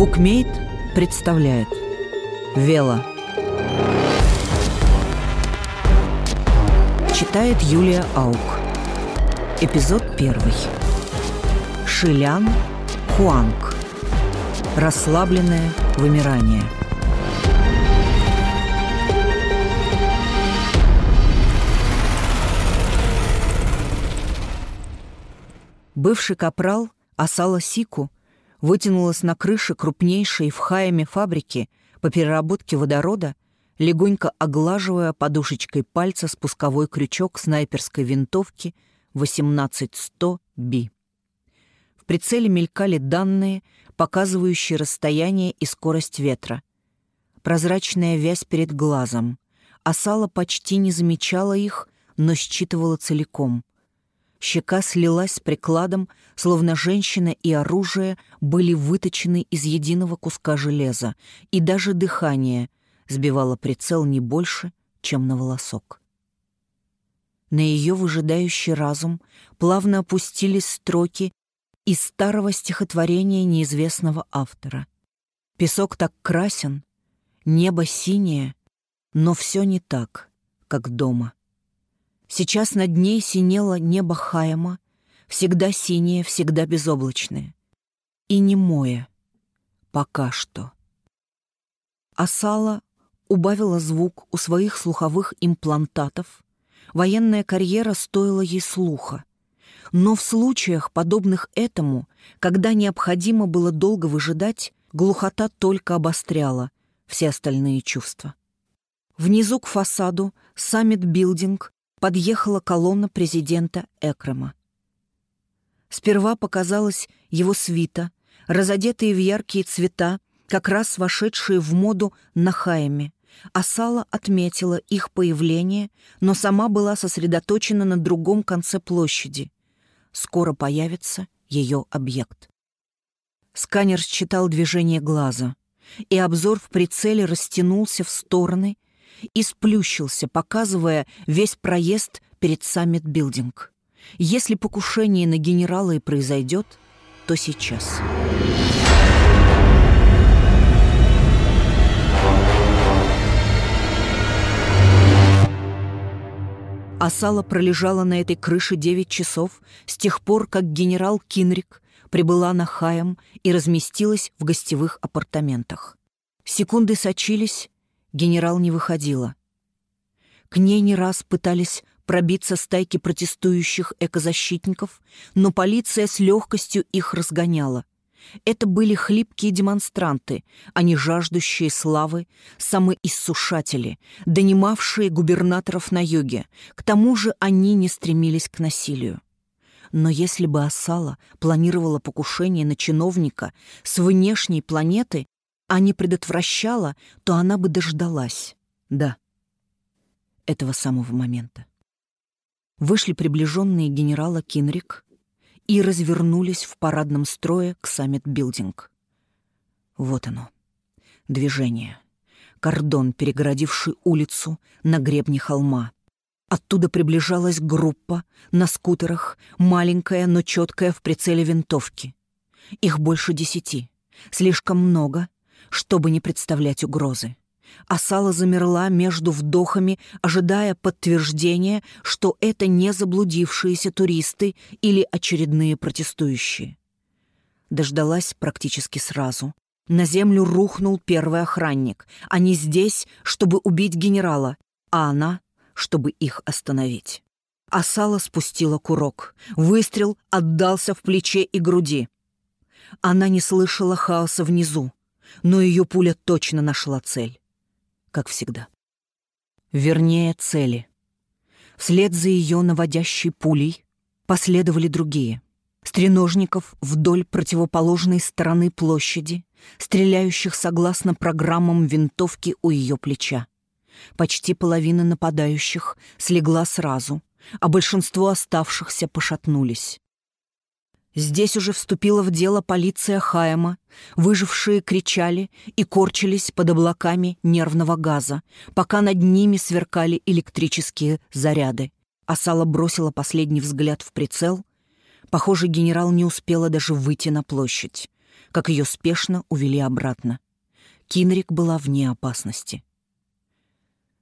Букмейт представляет Вела Читает Юлия Аук. Эпизод первый. Шилян Хуанг. Расслабленное вымирание. Бывший капрал Асала Сику вытянулась на крыше крупнейшей в Хайаме фабрики по переработке водорода, легонько оглаживая подушечкой пальца спусковой крючок снайперской винтовки 18100B. В прицеле мелькали данные, показывающие расстояние и скорость ветра. Прозрачная вязь перед глазом. Асала почти не замечала их, но считывала целиком. Щека слилась с прикладом, словно женщина и оружие были выточены из единого куска железа, и даже дыхание сбивало прицел не больше, чем на волосок. На ее выжидающий разум плавно опустились строки из старого стихотворения неизвестного автора. Песок так красен, небо синее, но все не так, как дома. Сейчас над ней синело небо Хайма, всегда синее, всегда безоблачное. И не мое. Пока что. Асала убавила звук у своих слуховых имплантатов. Военная карьера стоила ей слуха. Но в случаях, подобных этому, когда необходимо было долго выжидать, глухота только обостряла все остальные чувства. Внизу к фасаду саммит-билдинг подъехала колонна президента Экрама. Сперва показалась его свита, разодетые в яркие цвета, как раз вошедшие в моду на Хайме. Асала отметила их появление, но сама была сосредоточена на другом конце площади. Скоро появится ее объект. Сканер считал движение глаза, и обзор в прицеле растянулся в стороны — и сплющился, показывая весь проезд перед саммит-билдинг. Если покушение на генерала и произойдет, то сейчас. Асала пролежала на этой крыше 9 часов с тех пор, как генерал Кинрик прибыла на Хаем и разместилась в гостевых апартаментах. Секунды сочились, генерал не выходила. К ней не раз пытались пробиться стайки протестующих экозащитников, но полиция с легкостью их разгоняла. Это были хлипкие демонстранты, а не жаждущие славы, самоиссушатели, донимавшие губернаторов на юге. К тому же они не стремились к насилию. Но если бы Асала планировала покушение на чиновника с внешней планеты, а не предотвращала, то она бы дождалась. Да, этого самого момента. Вышли приближенные генерала Кинрик и развернулись в парадном строе к саммит-билдинг. Вот оно, движение. Кордон, перегородивший улицу на гребне холма. Оттуда приближалась группа на скутерах, маленькая, но четкая в прицеле винтовки. Их больше десяти. Слишком много — чтобы не представлять угрозы. Асала замерла между вдохами, ожидая подтверждения, что это не заблудившиеся туристы или очередные протестующие. Дождалась практически сразу. На землю рухнул первый охранник. Они здесь, чтобы убить генерала, а она, чтобы их остановить. Асала спустила курок. Выстрел отдался в плече и груди. Она не слышала хаоса внизу но ее пуля точно нашла цель. Как всегда. Вернее, цели. Вслед за ее наводящей пулей последовали другие. Стреножников вдоль противоположной стороны площади, стреляющих согласно программам винтовки у ее плеча. Почти половина нападающих слегла сразу, а большинство оставшихся пошатнулись. Здесь уже вступила в дело полиция Хайема. Выжившие кричали и корчились под облаками нервного газа, пока над ними сверкали электрические заряды. Асала бросила последний взгляд в прицел. Похоже, генерал не успела даже выйти на площадь. как ее спешно увели обратно. Кинрик была вне опасности.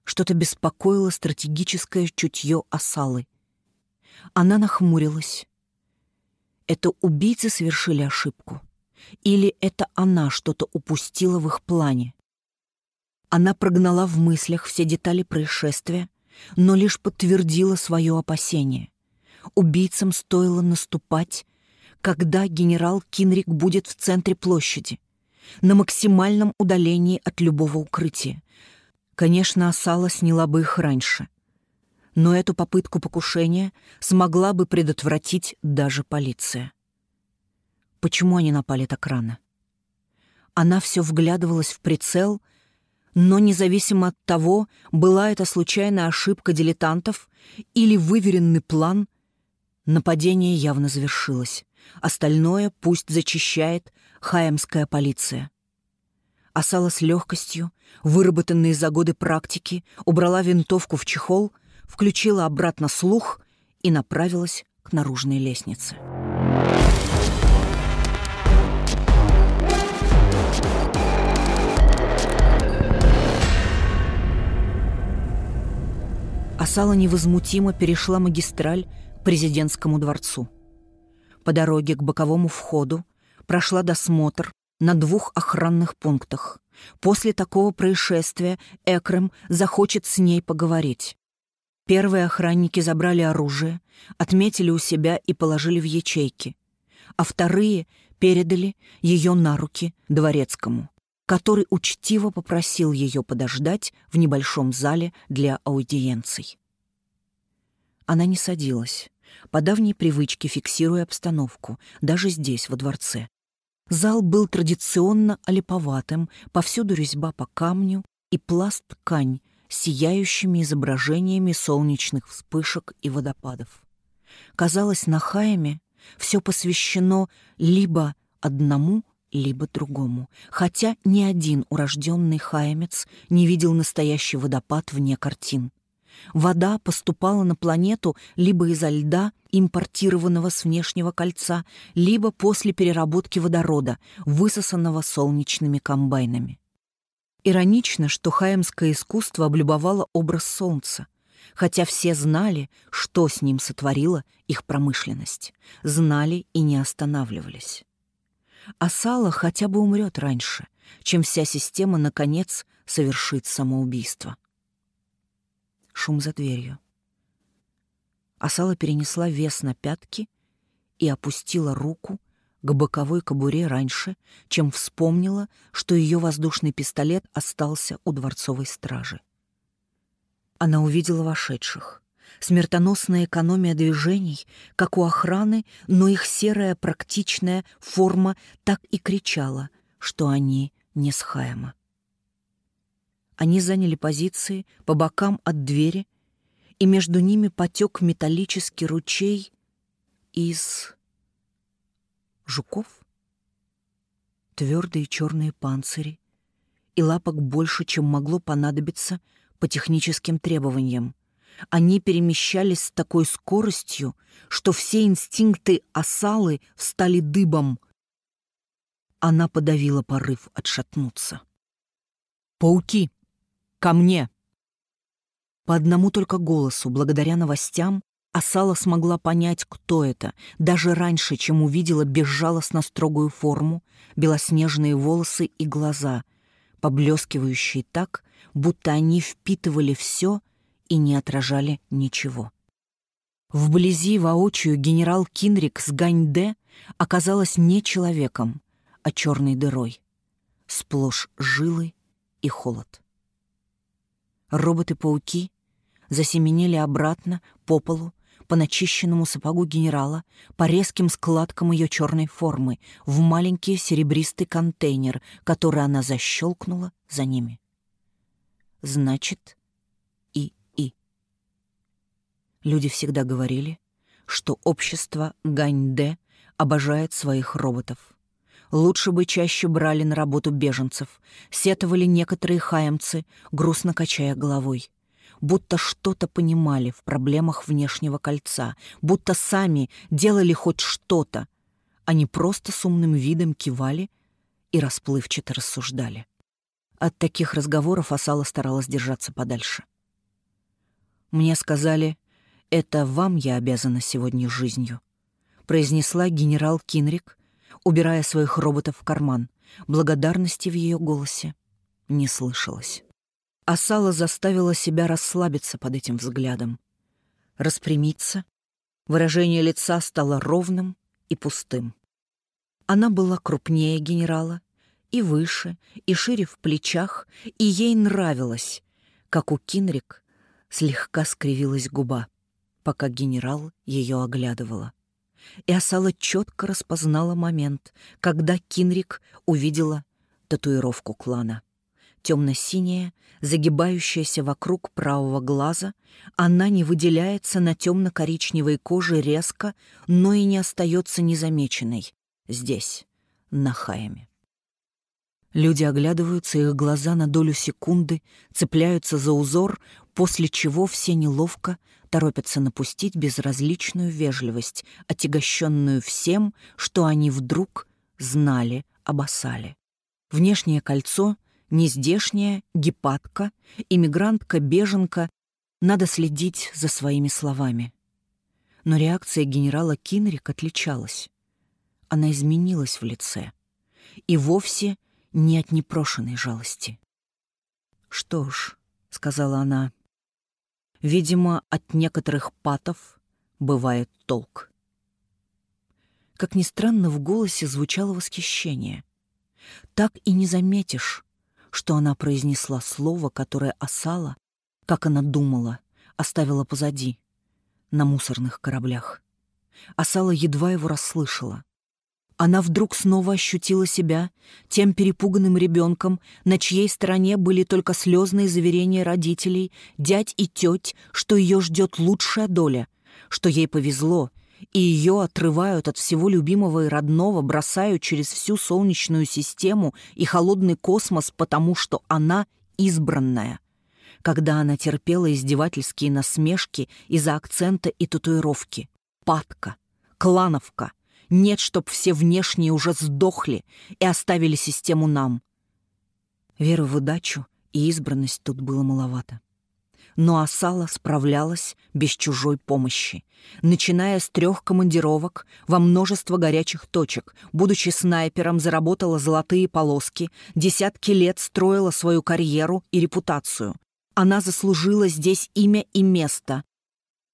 Что-то беспокоило стратегическое чутье Асалы. Она нахмурилась. Это убийцы совершили ошибку? Или это она что-то упустила в их плане? Она прогнала в мыслях все детали происшествия, но лишь подтвердила свое опасение. Убийцам стоило наступать, когда генерал Кинрик будет в центре площади, на максимальном удалении от любого укрытия. Конечно, Асала сняла бы их раньше. Но эту попытку покушения смогла бы предотвратить даже полиция. Почему они напали так рано? Она все вглядывалась в прицел, но независимо от того, была это случайная ошибка дилетантов или выверенный план, нападение явно завершилось. Остальное пусть зачищает хаемская полиция. Асала с легкостью, выработанной за годы практики, убрала винтовку в чехол, включила обратно слух и направилась к наружной лестнице. Асала невозмутимо перешла магистраль к президентскому дворцу. По дороге к боковому входу прошла досмотр на двух охранных пунктах. После такого происшествия Экрем захочет с ней поговорить. Первые охранники забрали оружие, отметили у себя и положили в ячейки, а вторые передали ее на руки дворецкому, который учтиво попросил ее подождать в небольшом зале для аудиенций. Она не садилась, по давней привычке фиксируя обстановку, даже здесь, во дворце. Зал был традиционно олиповатым, повсюду резьба по камню и пласт ткань сияющими изображениями солнечных вспышек и водопадов. Казалось, на Хайме все посвящено либо одному, либо другому, хотя ни один урожденный хаемец не видел настоящий водопад вне картин. Вода поступала на планету либо изо льда, импортированного с внешнего кольца, либо после переработки водорода, высосанного солнечными комбайнами. Иронично, что хаемское искусство облюбовало образ солнца, хотя все знали, что с ним сотворила их промышленность, знали и не останавливались. А сало хотя бы умрет раньше, чем вся система, наконец, совершит самоубийство. Шум за дверью. Асала перенесла вес на пятки и опустила руку к боковой кобуре раньше, чем вспомнила, что ее воздушный пистолет остался у дворцовой стражи. Она увидела вошедших. Смертоносная экономия движений, как у охраны, но их серая практичная форма так и кричала, что они не с Хайма. Они заняли позиции по бокам от двери, и между ними потек металлический ручей из... жуков? Твердые черные панцири, и лапок больше, чем могло понадобиться по техническим требованиям. Они перемещались с такой скоростью, что все инстинкты осалы встали дыбом. Она подавила порыв отшатнуться. «Пауки!» Ко мне!» По одному только голосу, благодаря новостям, Асала смогла понять, кто это, даже раньше, чем увидела безжалостно строгую форму, белоснежные волосы и глаза, поблескивающие так, будто они впитывали все и не отражали ничего. Вблизи воочию генерал Кинрик с Ганьде оказалась не человеком, а черной дырой. Сплошь жилы и холод. Роботы-пауки засеменили обратно по полу, по начищенному сапогу генерала, по резким складкам ее черной формы, в маленький серебристый контейнер, который она защелкнула за ними. Значит, и-и. Люди всегда говорили, что общество Ганьде обожает своих роботов. Лучше бы чаще брали на работу беженцев, сетовали некоторые хаемцы, грустно качая головой. Будто что-то понимали в проблемах внешнего кольца, будто сами делали хоть что-то, а не просто с умным видом кивали и расплывчато рассуждали. От таких разговоров Асала старалась держаться подальше. «Мне сказали, это вам я обязана сегодня жизнью», произнесла генерал Кинрик, убирая своих роботов в карман. Благодарности в ее голосе не слышалось. Асала заставила себя расслабиться под этим взглядом, распрямиться. Выражение лица стало ровным и пустым. Она была крупнее генерала, и выше, и шире в плечах, и ей нравилось, как у Кинрик слегка скривилась губа, пока генерал ее оглядывала. И Асала четко распознала момент, когда Кинрик увидела татуировку клана темно-синяя, загибающаяся вокруг правого глаза, она не выделяется на темно-коричневой коже резко, но и не остается незамеченной здесь, на Хайме. Люди оглядываются, их глаза на долю секунды цепляются за узор, после чего все неловко торопятся напустить безразличную вежливость, отягощенную всем, что они вдруг знали об Асале. Внешнее кольцо — нездешняя, гепатка, иммигрантка-беженка, надо следить за своими словами. Но реакция генерала Кинрик отличалась. Она изменилась в лице. И вовсе не от непрошенной жалости. «Что ж», — сказала она, — «видимо, от некоторых патов бывает толк». Как ни странно, в голосе звучало восхищение. Так и не заметишь, что она произнесла слово, которое Асала, как она думала, оставила позади, на мусорных кораблях. Асала едва его расслышала. Она вдруг снова ощутила себя тем перепуганным ребенком, на чьей стороне были только слезные заверения родителей, дядь и теть, что ее ждет лучшая доля, что ей повезло, и ее отрывают от всего любимого и родного, бросают через всю Солнечную систему и холодный космос, потому что она избранная. Когда она терпела издевательские насмешки из-за акцента и татуировки. Падка, клановка. Нет, чтоб все внешние уже сдохли и оставили систему нам. Веры в удачу и избранность тут было маловато но Асала справлялась без чужой помощи. Начиная с трех командировок во множество горячих точек, будучи снайпером, заработала золотые полоски, десятки лет строила свою карьеру и репутацию. Она заслужила здесь имя и место.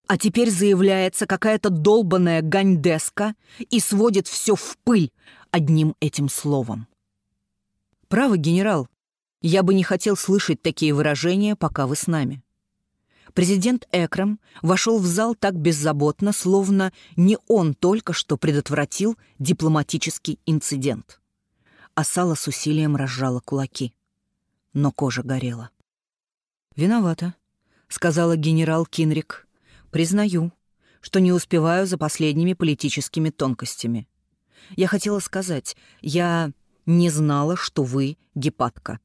А теперь заявляется какая-то долбаная ганьдеска и сводит все в пыль одним этим словом. «Право, генерал, я бы не хотел слышать такие выражения, пока вы с нами. Президент Экрам вошел в зал так беззаботно, словно не он только что предотвратил дипломатический инцидент. Асала с усилием разжала кулаки. Но кожа горела. «Виновата», — сказала генерал Кинрик. «Признаю, что не успеваю за последними политическими тонкостями. Я хотела сказать, я не знала, что вы гепатка».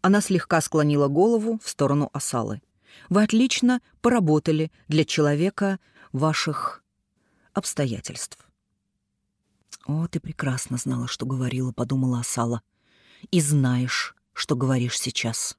Она слегка склонила голову в сторону Асалы. Вы отлично поработали для человека ваших обстоятельств. «О, ты прекрасно знала, что говорила», — подумала Асала. «И знаешь, что говоришь сейчас».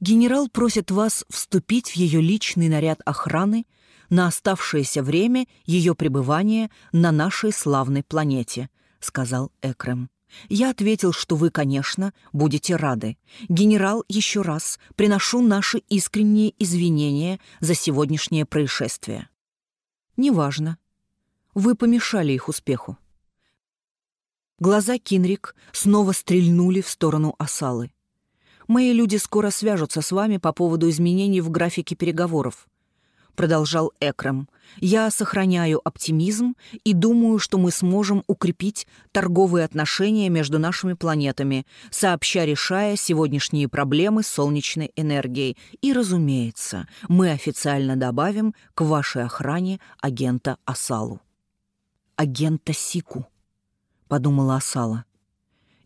«Генерал просит вас вступить в ее личный наряд охраны на оставшееся время ее пребывания на нашей славной планете», — сказал Экрем. Я ответил, что вы, конечно, будете рады. Генерал, еще раз приношу наши искренние извинения за сегодняшнее происшествие. Неважно. Вы помешали их успеху. Глаза Кинрик снова стрельнули в сторону Осалы. «Мои люди скоро свяжутся с вами по поводу изменений в графике переговоров. — продолжал Экрам. «Я сохраняю оптимизм и думаю, что мы сможем укрепить торговые отношения между нашими планетами, сообща решая сегодняшние проблемы с солнечной энергией. И, разумеется, мы официально добавим к вашей охране агента Асалу». «Агента Сику», — подумала Асала.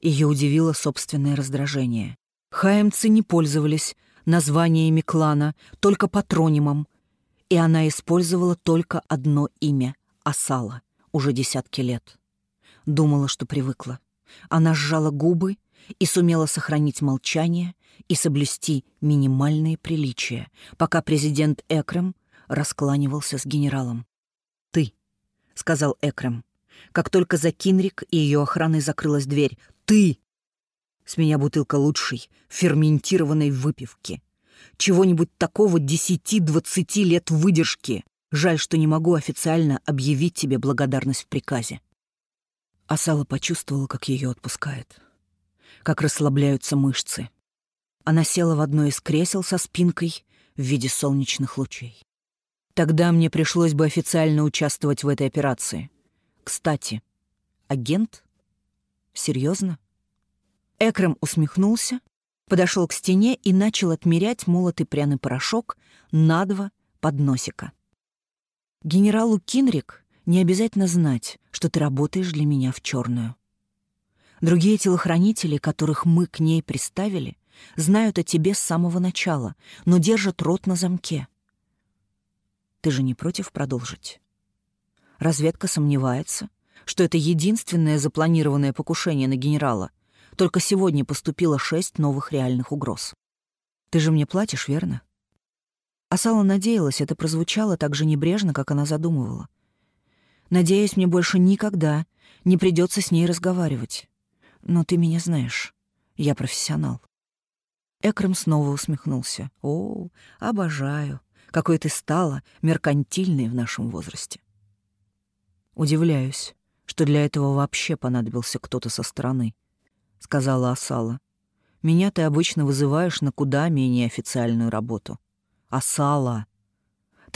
Ее удивило собственное раздражение. Хаемцы не пользовались названиями клана, только патронимом — и она использовала только одно имя — Асала, уже десятки лет. Думала, что привыкла. Она сжала губы и сумела сохранить молчание и соблюсти минимальные приличия, пока президент Экрем раскланивался с генералом. «Ты», — сказал Экрем, как только за Кинрик и ее охраной закрылась дверь. «Ты!» С меня бутылка лучшей, ферментированной выпивки. Чего-нибудь такого десяти-двадцати лет выдержки. Жаль, что не могу официально объявить тебе благодарность в приказе. Асала почувствовала, как ее отпускает. Как расслабляются мышцы. Она села в одно из кресел со спинкой в виде солнечных лучей. Тогда мне пришлось бы официально участвовать в этой операции. Кстати, агент? Серьезно? Экрем усмехнулся, подошел к стене и начал отмерять молотый пряный порошок на два подносика. Генералу Кинрик не обязательно знать, что ты работаешь для меня в черную. Другие телохранители, которых мы к ней приставили, знают о тебе с самого начала, но держат рот на замке. Ты же не против продолжить? Разведка сомневается, что это единственное запланированное покушение на генерала. Только сегодня поступило шесть новых реальных угроз. Ты же мне платишь, верно? Асала надеялась, это прозвучало так же небрежно, как она задумывала. Надеюсь, мне больше никогда не придется с ней разговаривать. Но ты меня знаешь. Я профессионал. Экрам снова усмехнулся. «О, обожаю, какой ты стала меркантильной в нашем возрасте». «Удивляюсь, что для этого вообще понадобился кто-то со стороны», — сказала Асала. «Меня ты обычно вызываешь на куда менее официальную работу». «Асала,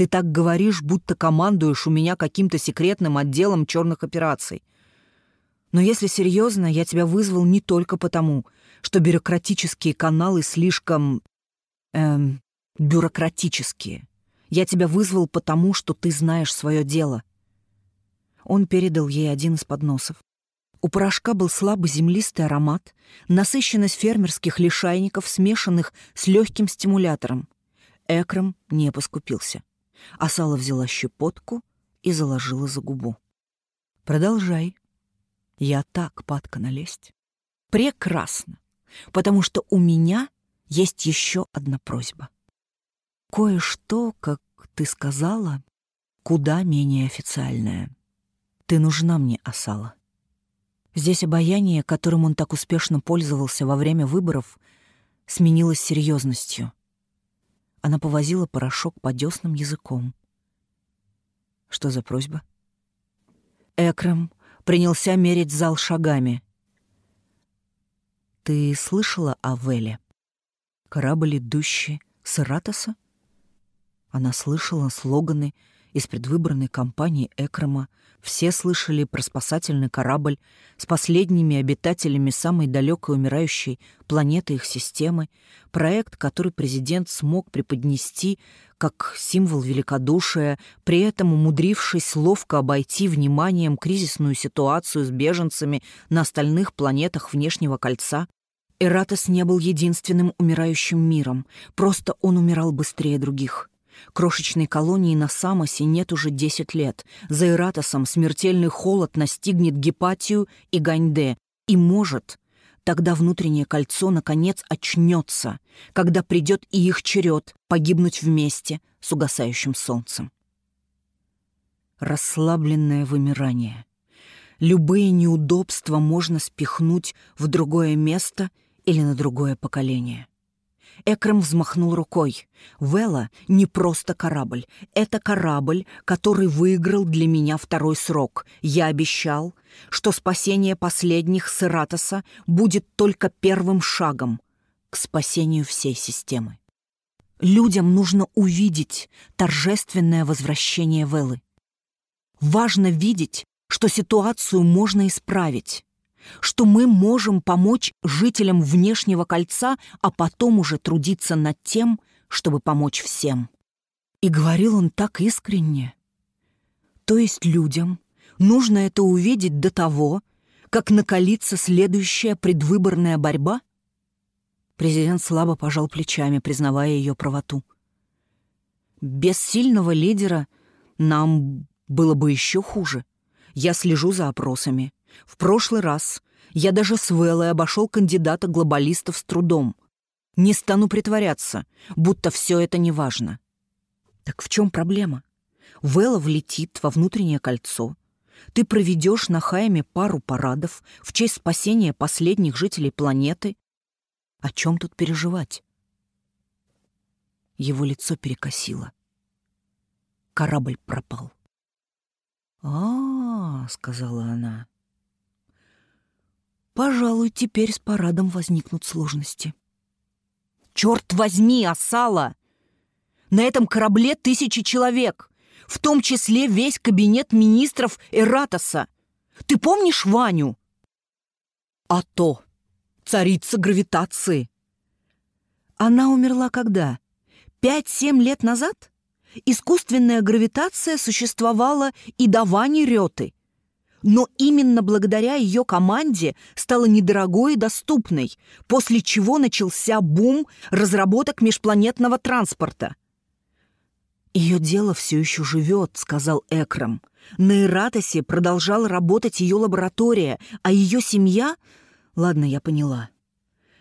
ты так говоришь, будто командуешь у меня каким-то секретным отделом черных операций. Но если серьезно, я тебя вызвал не только потому, что бюрократические каналы слишком... эм... бюрократические. Я тебя вызвал потому, что ты знаешь свое дело. Он передал ей один из подносов. У порошка был слабый землистый аромат, насыщенность фермерских лишайников, смешанных с легким стимулятором. Экрам не поскупился. Асала взяла щепотку и заложила за губу. «Продолжай. Я так падка налезть. Прекрасно, потому что у меня есть еще одна просьба. Кое-что, как ты сказала, куда менее официальное. Ты нужна мне, Асала. Здесь обаяние, которым он так успешно пользовался во время выборов, сменилось серьезностью. Она повозила порошок по дёснам языком. Что за просьба? Экрам принялся мерить зал шагами. «Ты слышала о Веле? Корабль, идущий с Ратоса?» Она слышала слоганы из предвыборной кампании Экрама все слышали про спасательный корабль с последними обитателями самой далекой умирающей планеты их системы, проект, который президент смог преподнести как символ великодушия, при этом умудрившись ловко обойти вниманием кризисную ситуацию с беженцами на остальных планетах внешнего кольца. Эратос не был единственным умирающим миром, просто он умирал быстрее других. Крошечной колонии на Самосе нет уже 10 лет. За Иратосом смертельный холод настигнет Гепатию и Ганьде. И может, тогда внутреннее кольцо наконец очнется, когда придет и их черед погибнуть вместе с угасающим солнцем. Расслабленное вымирание. Любые неудобства можно спихнуть в другое место или на другое поколение. Экрам взмахнул рукой. «Вела не просто корабль. Это корабль, который выиграл для меня второй срок. Я обещал, что спасение последних Сыратоса будет только первым шагом к спасению всей системы. Людям нужно увидеть торжественное возвращение Велы. Важно видеть, что ситуацию можно исправить что мы можем помочь жителям внешнего кольца, а потом уже трудиться над тем, чтобы помочь всем. И говорил он так искренне. То есть людям нужно это увидеть до того, как накалится следующая предвыборная борьба? Президент слабо пожал плечами, признавая ее правоту. Без сильного лидера нам было бы еще хуже. Я слежу за опросами. В прошлый раз Я даже с Веллой обошел кандидата глобалистов с трудом. Не стану притворяться, будто все это не важно. Так в чем проблема? Вэлла влетит во внутреннее кольцо. Ты проведешь на Хайме пару парадов в честь спасения последних жителей планеты. О чем тут переживать? Его лицо перекосило. Корабль пропал. «А, — сказала она, — пожалуй, теперь с парадом возникнут сложности. Черт возьми, Асала! На этом корабле тысячи человек, в том числе весь кабинет министров Эратоса. Ты помнишь Ваню? А то, царица гравитации. Она умерла когда? Пять-семь лет назад? Искусственная гравитация существовала и до Вани Рёты. Но именно благодаря ее команде стала недорогой и доступной, после чего начался бум разработок межпланетного транспорта. «Ее дело все еще живет», — сказал Экрам. «На Эратосе продолжала работать ее лаборатория, а ее семья...» «Ладно, я поняла.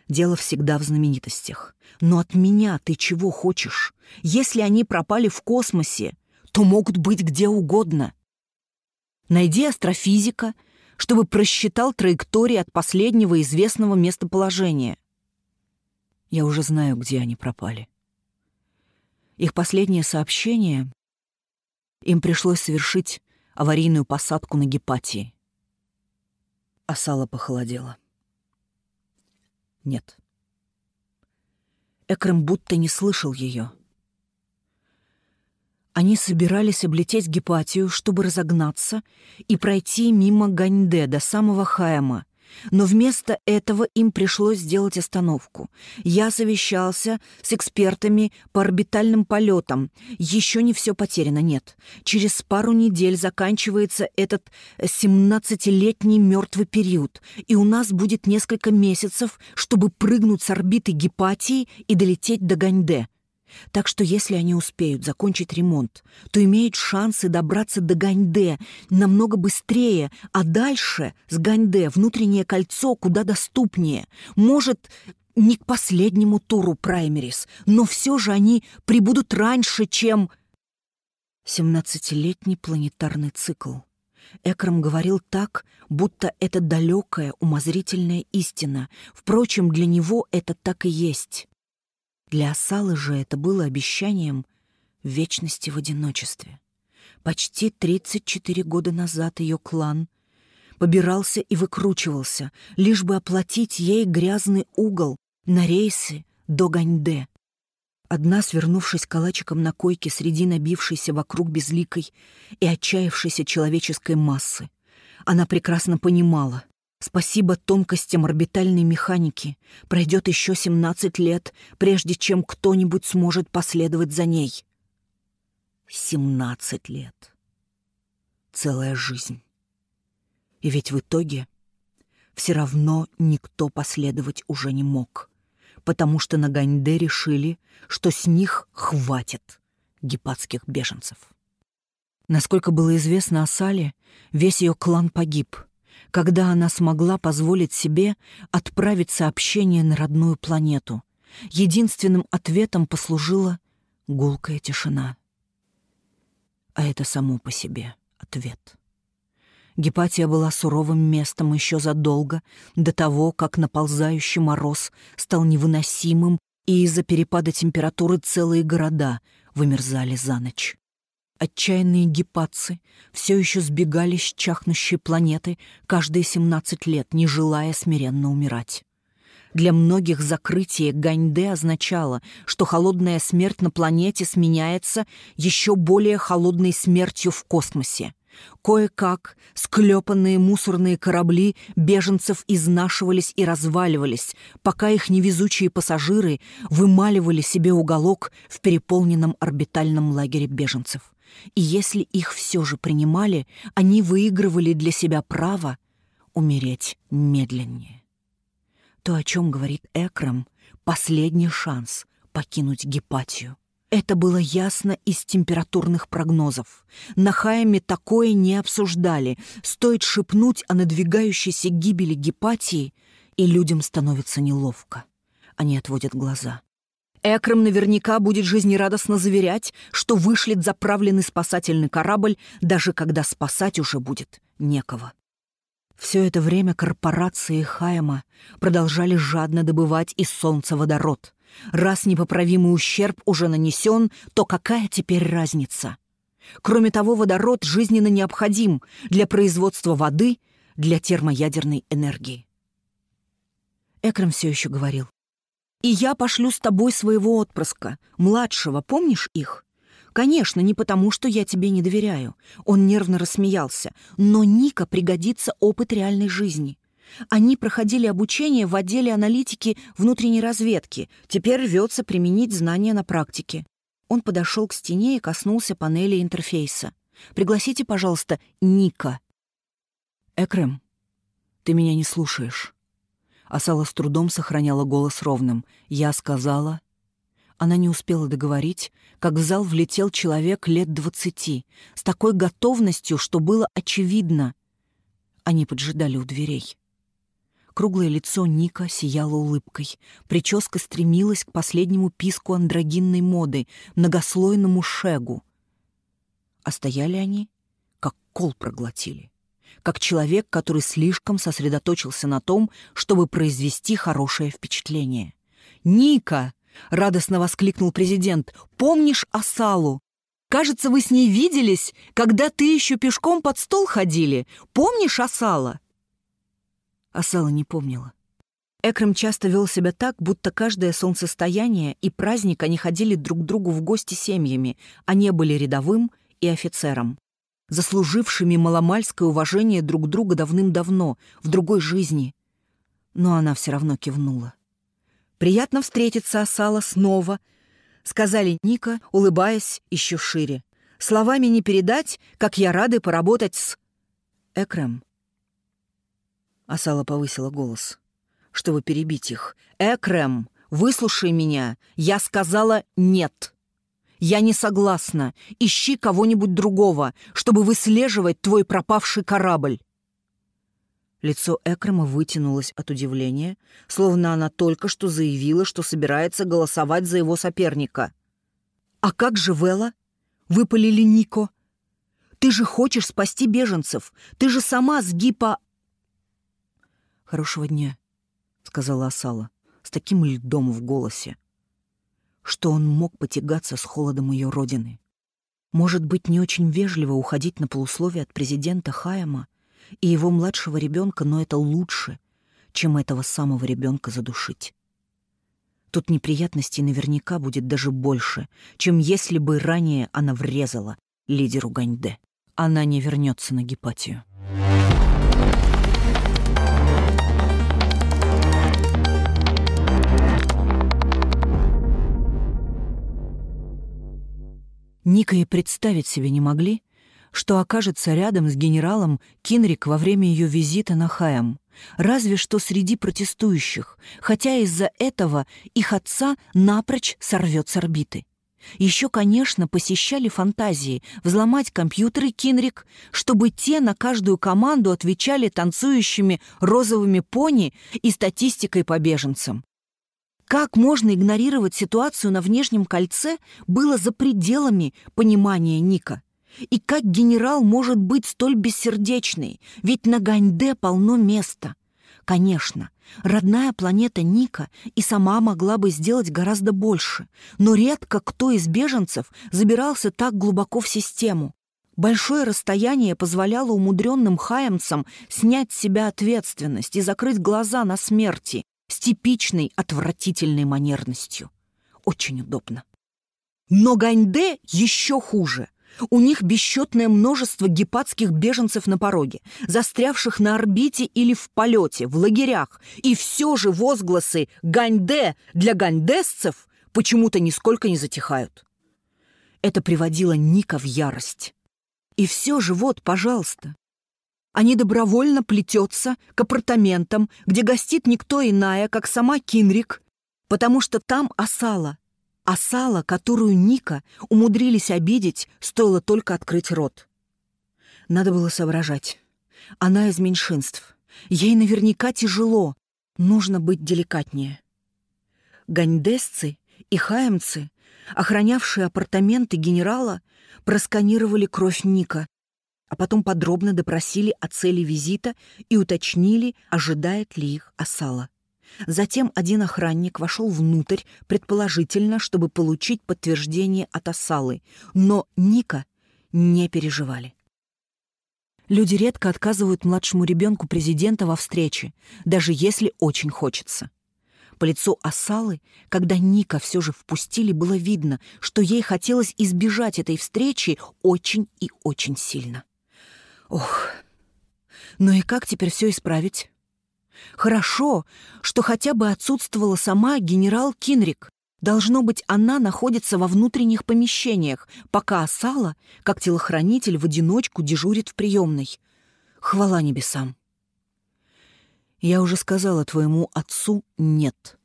Дело всегда в знаменитостях. Но от меня ты чего хочешь? Если они пропали в космосе, то могут быть где угодно. Найди астрофизика, чтобы просчитал траектории от последнего известного местоположения. Я уже знаю, где они пропали. Их последнее сообщение им пришлось совершить аварийную посадку на Гепатии. Асала похолодела. Нет. Экрам будто не слышал ее. Они собирались облететь Гепатию, чтобы разогнаться и пройти мимо Ганьде до самого Хайма, но вместо этого им пришлось сделать остановку. Я совещался с экспертами по орбитальным полетам. Еще не все потеряно, нет. Через пару недель заканчивается этот 17-летний мертвый период, и у нас будет несколько месяцев, чтобы прыгнуть с орбиты Гепатии и долететь до Ганьде. Так что если они успеют закончить ремонт, то имеют шансы добраться до Ганьде намного быстрее, а дальше с Ганьде внутреннее кольцо куда доступнее. Может, не к последнему туру праймерис, но все же они прибудут раньше, чем... Семнадцатилетний планетарный цикл. Экрам говорил так, будто это далекая, умозрительная истина. Впрочем, для него это так и есть. Для Асалы же это было обещанием вечности в одиночестве. Почти 34 года назад ее клан побирался и выкручивался, лишь бы оплатить ей грязный угол на рейсы до Ганьде. Одна, свернувшись калачиком на койке среди набившейся вокруг безликой и отчаявшейся человеческой массы, она прекрасно понимала, Спасибо тонкостям орбитальной механики. Пройдет еще 17 лет, прежде чем кто-нибудь сможет последовать за ней. 17 лет. Целая жизнь. И ведь в итоге все равно никто последовать уже не мог, потому что на Ганьде решили, что с них хватит гепатских беженцев. Насколько было известно о Сале, весь ее клан погиб — когда она смогла позволить себе отправить сообщение на родную планету. Единственным ответом послужила гулкая тишина. А это само по себе ответ. Гепатия была суровым местом еще задолго до того, как наползающий мороз стал невыносимым, и из-за перепада температуры целые города вымерзали за ночь. Отчаянные гепатцы все еще сбегали с чахнущей планеты каждые 17 лет, не желая смиренно умирать. Для многих закрытие Ганьде означало, что холодная смерть на планете сменяется еще более холодной смертью в космосе. Кое-как склепанные мусорные корабли беженцев изнашивались и разваливались, пока их невезучие пассажиры вымаливали себе уголок в переполненном орбитальном лагере беженцев. И если их все же принимали, они выигрывали для себя право умереть медленнее. То, о чем говорит Экрам, последний шанс покинуть Гепатию. Это было ясно из температурных прогнозов. На Хайме такое не обсуждали. Стоит шепнуть о надвигающейся гибели Гепатии, и людям становится неловко. Они отводят глаза. Экрам наверняка будет жизнерадостно заверять, что вышлет заправленный спасательный корабль, даже когда спасать уже будет некого. Все это время корпорации Хайма продолжали жадно добывать из солнца водород. Раз непоправимый ущерб уже нанесен, то какая теперь разница? Кроме того, водород жизненно необходим для производства воды, для термоядерной энергии. Экрам все еще говорил. «И я пошлю с тобой своего отпрыска, младшего, помнишь их? Конечно, не потому, что я тебе не доверяю. Он нервно рассмеялся. Но Ника пригодится опыт реальной жизни. Они проходили обучение в отделе аналитики внутренней разведки. Теперь рвется применить знания на практике. Он подошел к стене и коснулся панели интерфейса. «Пригласите, пожалуйста, Ника». «Экрем, ты меня не слушаешь». Асала с трудом сохраняла голос ровным. «Я сказала...» Она не успела договорить, как в зал влетел человек лет двадцати, с такой готовностью, что было очевидно. Они поджидали у дверей. Круглое лицо Ника сияло улыбкой. Прическа стремилась к последнему писку андрогинной моды, многослойному шегу. А стояли они, как кол проглотили. Как человек, который слишком сосредоточился на том, чтобы произвести хорошее впечатление. «Ника!» — радостно воскликнул президент. «Помнишь Асалу? Кажется, вы с ней виделись, когда ты еще пешком под стол ходили. Помнишь Асала?» Асала не помнила. Экрам часто вел себя так, будто каждое солнцестояние и праздник они ходили друг к другу в гости семьями, а не были рядовым и офицером. Заслужившими маломальское уважение друг друга давным-давно, в другой жизни. Но она все равно кивнула. «Приятно встретиться, Асала, снова», — сказали Ника, улыбаясь еще шире. «Словами не передать, как я рады поработать с...» «Экрем». Асала повысила голос, чтобы перебить их. «Экрем, выслушай меня. Я сказала «нет». Я не согласна. Ищи кого-нибудь другого, чтобы выслеживать твой пропавший корабль. Лицо Экрама вытянулось от удивления, словно она только что заявила, что собирается голосовать за его соперника. «А как же Вела?» — выпалили Нико. «Ты же хочешь спасти беженцев! Ты же сама с гипо...» «Хорошего дня», — сказала Асала, с таким льдом в голосе, что он мог потягаться с холодом ее родины. Может быть, не очень вежливо уходить на полусловие от президента Хайама — и его младшего ребенка, но это лучше, чем этого самого ребенка задушить. Тут неприятностей наверняка будет даже больше, чем если бы ранее она врезала лидеру Ганьде. Она не вернется на Гепатию. Ника и представить себе не могли, что окажется рядом с генералом Кинрик во время ее визита на Хаям. Разве что среди протестующих, хотя из-за этого их отца напрочь сорвет с орбиты. Еще, конечно, посещали фантазии взломать компьютеры Кинрик, чтобы те на каждую команду отвечали танцующими розовыми пони и статистикой по беженцам. Как можно игнорировать ситуацию на внешнем кольце, было за пределами понимания Ника. И как генерал может быть столь бессердечный? Ведь на Ганьде полно места. Конечно, родная планета Ника и сама могла бы сделать гораздо больше, но редко кто из беженцев забирался так глубоко в систему. Большое расстояние позволяло умудренным хаемцам снять с себя ответственность и закрыть глаза на смерти с типичной отвратительной манерностью. Очень удобно. Но Ганьде еще хуже — у них бесчетное множество гепатских беженцев на пороге, застрявших на орбите или в полете, в лагерях. И все же возгласы «Ганьде» для ганьдесцев почему-то нисколько не затихают. Это приводило Ника в ярость. И все же вот, пожалуйста. Они добровольно плетется к апартаментам, где гостит никто иная, как сама Кинрик, потому что там Асала, а сало, которую Ника умудрились обидеть, стоило только открыть рот. Надо было соображать. Она из меньшинств. Ей наверняка тяжело. Нужно быть деликатнее. Ганьдесцы и хаемцы, охранявшие апартаменты генерала, просканировали кровь Ника, а потом подробно допросили о цели визита и уточнили, ожидает ли их Асала. Затем один охранник вошел внутрь, предположительно, чтобы получить подтверждение от Асалы, но Ника не переживали. Люди редко отказывают младшему ребенку президента во встрече, даже если очень хочется. По лицу Асалы, когда Ника все же впустили, было видно, что ей хотелось избежать этой встречи очень и очень сильно. Ох, ну и как теперь все исправить? Хорошо, что хотя бы отсутствовала сама генерал Кинрик. Должно быть, она находится во внутренних помещениях, пока Асала, как телохранитель, в одиночку дежурит в приемной. Хвала небесам. «Я уже сказала твоему отцу «нет».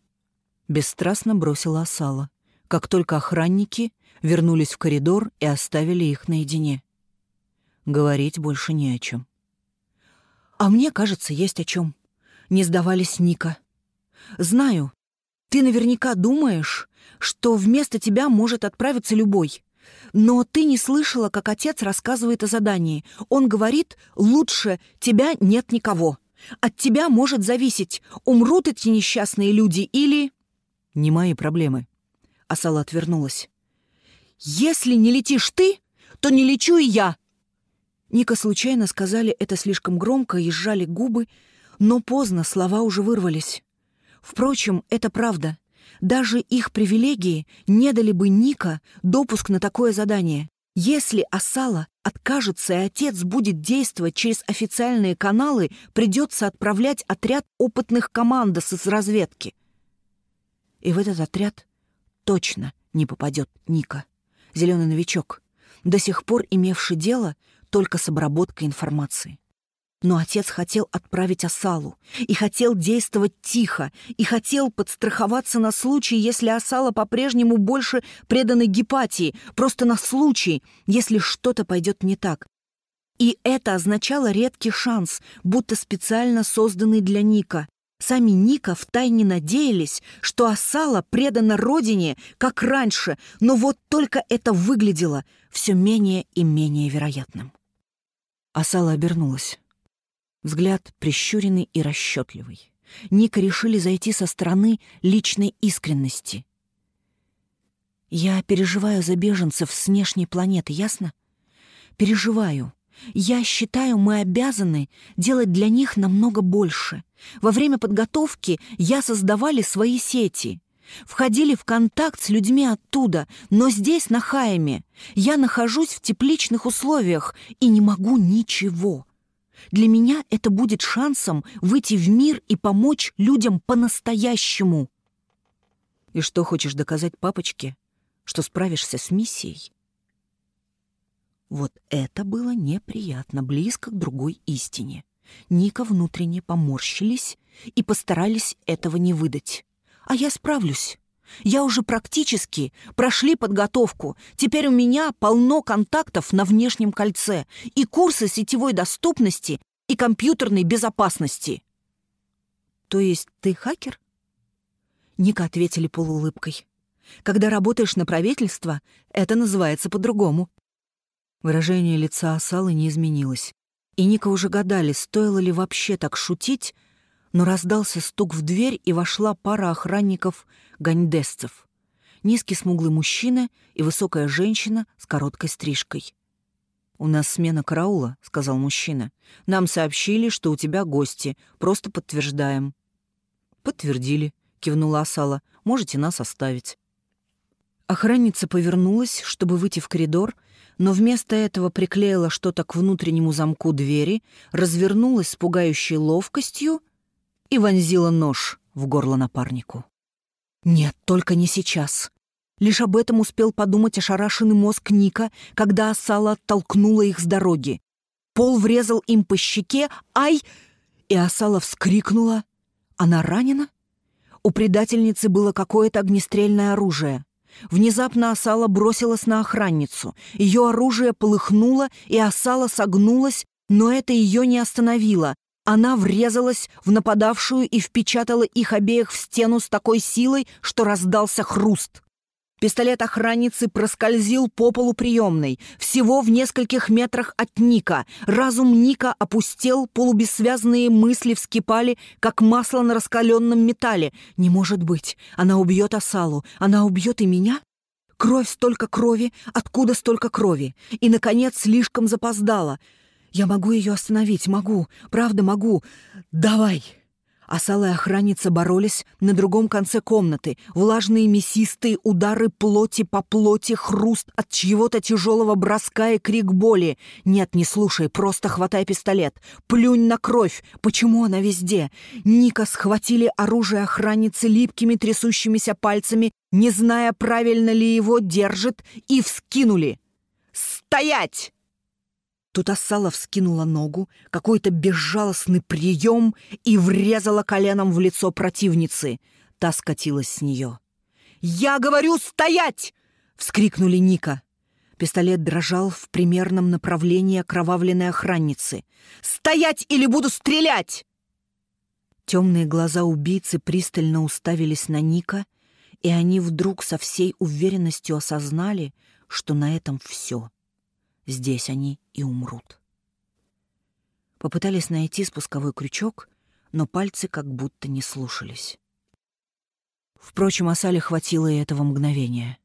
Бесстрастно бросила Асала, как только охранники вернулись в коридор и оставили их наедине. Говорить больше не о чем. «А мне кажется, есть о чем», — не сдавались Ника. «Знаю, ты наверняка думаешь, что вместо тебя может отправиться любой. Но ты не слышала, как отец рассказывает о задании. Он говорит, лучше тебя нет никого. От тебя может зависеть, умрут эти несчастные люди или... Не мои проблемы. Асала отвернулась. Если не летишь ты, то не лечу и я. Ника случайно сказали это слишком громко и сжали губы, но поздно слова уже вырвались. Впрочем, это правда. Даже их привилегии не дали бы Ника допуск на такое задание. Если Асала откажется и отец будет действовать через официальные каналы, придется отправлять отряд опытных командос из разведки. И в этот отряд точно не попадет Ника, зеленый новичок, до сих пор имевший дело только с обработкой информации. Но отец хотел отправить Асалу, и хотел действовать тихо, и хотел подстраховаться на случай, если Асала по-прежнему больше предана гепатии, просто на случай, если что-то пойдет не так. И это означало редкий шанс, будто специально созданный для Ника. Сами Ника втайне надеялись, что Асала предана родине, как раньше, но вот только это выглядело все менее и менее вероятным. Асала обернулась. Взгляд прищуренный и расчетливый. Ника решили зайти со стороны личной искренности. «Я переживаю за беженцев с внешней планеты, ясно? Переживаю. Я считаю, мы обязаны делать для них намного больше. Во время подготовки я создавали свои сети. Входили в контакт с людьми оттуда, но здесь, на Хайме, я нахожусь в тепличных условиях и не могу ничего. Для меня это будет шансом выйти в мир и помочь людям по-настоящему. И что хочешь доказать папочке? Что справишься с миссией? Вот это было неприятно, близко к другой истине. Ника внутренне поморщились и постарались этого не выдать. А я справлюсь. Я уже практически прошли подготовку. Теперь у меня полно контактов на внешнем кольце и курсы сетевой доступности и компьютерной безопасности. То есть ты хакер? Ника ответили полуулыбкой. Когда работаешь на правительство, это называется по-другому. Выражение лица Асалы не изменилось. И Ника уже гадали, стоило ли вообще так шутить, но раздался стук в дверь, и вошла пара охранников ганьдесцев. Низкий смуглый мужчина и высокая женщина с короткой стрижкой. «У нас смена караула», — сказал мужчина. «Нам сообщили, что у тебя гости. Просто подтверждаем». «Подтвердили», — кивнула Асала. «Можете нас оставить». Охранница повернулась, чтобы выйти в коридор, но вместо этого приклеила что-то к внутреннему замку двери, развернулась с пугающей ловкостью и вонзила нож в горло напарнику. Нет, только не сейчас. Лишь об этом успел подумать ошарашенный мозг Ника, когда Асала оттолкнула их с дороги. Пол врезал им по щеке «Ай!» И Асала вскрикнула. Она ранена? У предательницы было какое-то огнестрельное оружие. Внезапно Асала бросилась на охранницу. Ее оружие полыхнуло, и Асала согнулась, но это ее не остановило. Она врезалась в нападавшую и впечатала их обеих в стену с такой силой, что раздался хруст. Пистолет охранницы проскользил по полу приемной, всего в нескольких метрах от Ника. Разум Ника опустел, полубессвязные мысли вскипали, как масло на раскаленном металле. «Не может быть! Она убьет Асалу! Она убьет и меня?» Кровь столько крови, откуда столько крови? И, наконец, слишком запоздала. Я могу ее остановить, могу, правда могу. Давай!» Асала и охранница боролись на другом конце комнаты. Влажные мясистые удары плоти по плоти, хруст от чьего-то тяжелого броска и крик боли. «Нет, не слушай, просто хватай пистолет. Плюнь на кровь. Почему она везде?» Ника схватили оружие охранницы липкими трясущимися пальцами, не зная, правильно ли его держит, и вскинули. «Стоять!» Тут Ассала вскинула ногу, какой-то безжалостный прием и врезала коленом в лицо противницы. Та скатилась с нее. «Я говорю, стоять!» — вскрикнули Ника. Пистолет дрожал в примерном направлении окровавленной охранницы. «Стоять или буду стрелять!» Темные глаза убийцы пристально уставились на Ника, и они вдруг со всей уверенностью осознали, что на этом все. Здесь они и умрут. Попытались найти спусковой крючок, но пальцы как будто не слушались. Впрочем, Асале хватило и этого мгновения.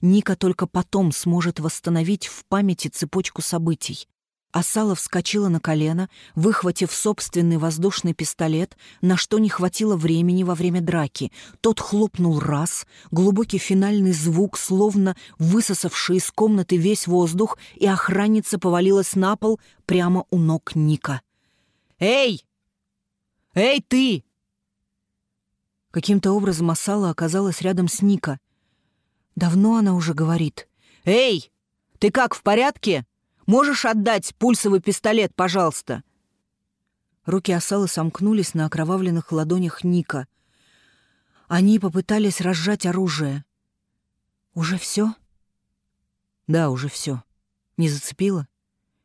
Ника только потом сможет восстановить в памяти цепочку событий, Асала вскочила на колено, выхватив собственный воздушный пистолет, на что не хватило времени во время драки. Тот хлопнул раз, глубокий финальный звук, словно высосавший из комнаты весь воздух, и охранница повалилась на пол прямо у ног Ника. «Эй! Эй, ты!» Каким-то образом Асала оказалась рядом с Ника. Давно она уже говорит. «Эй! Ты как, в порядке?» Можешь отдать пульсовый пистолет, пожалуйста?» Руки Асалы сомкнулись на окровавленных ладонях Ника. Они попытались разжать оружие. «Уже все?» «Да, уже все. Не зацепила?»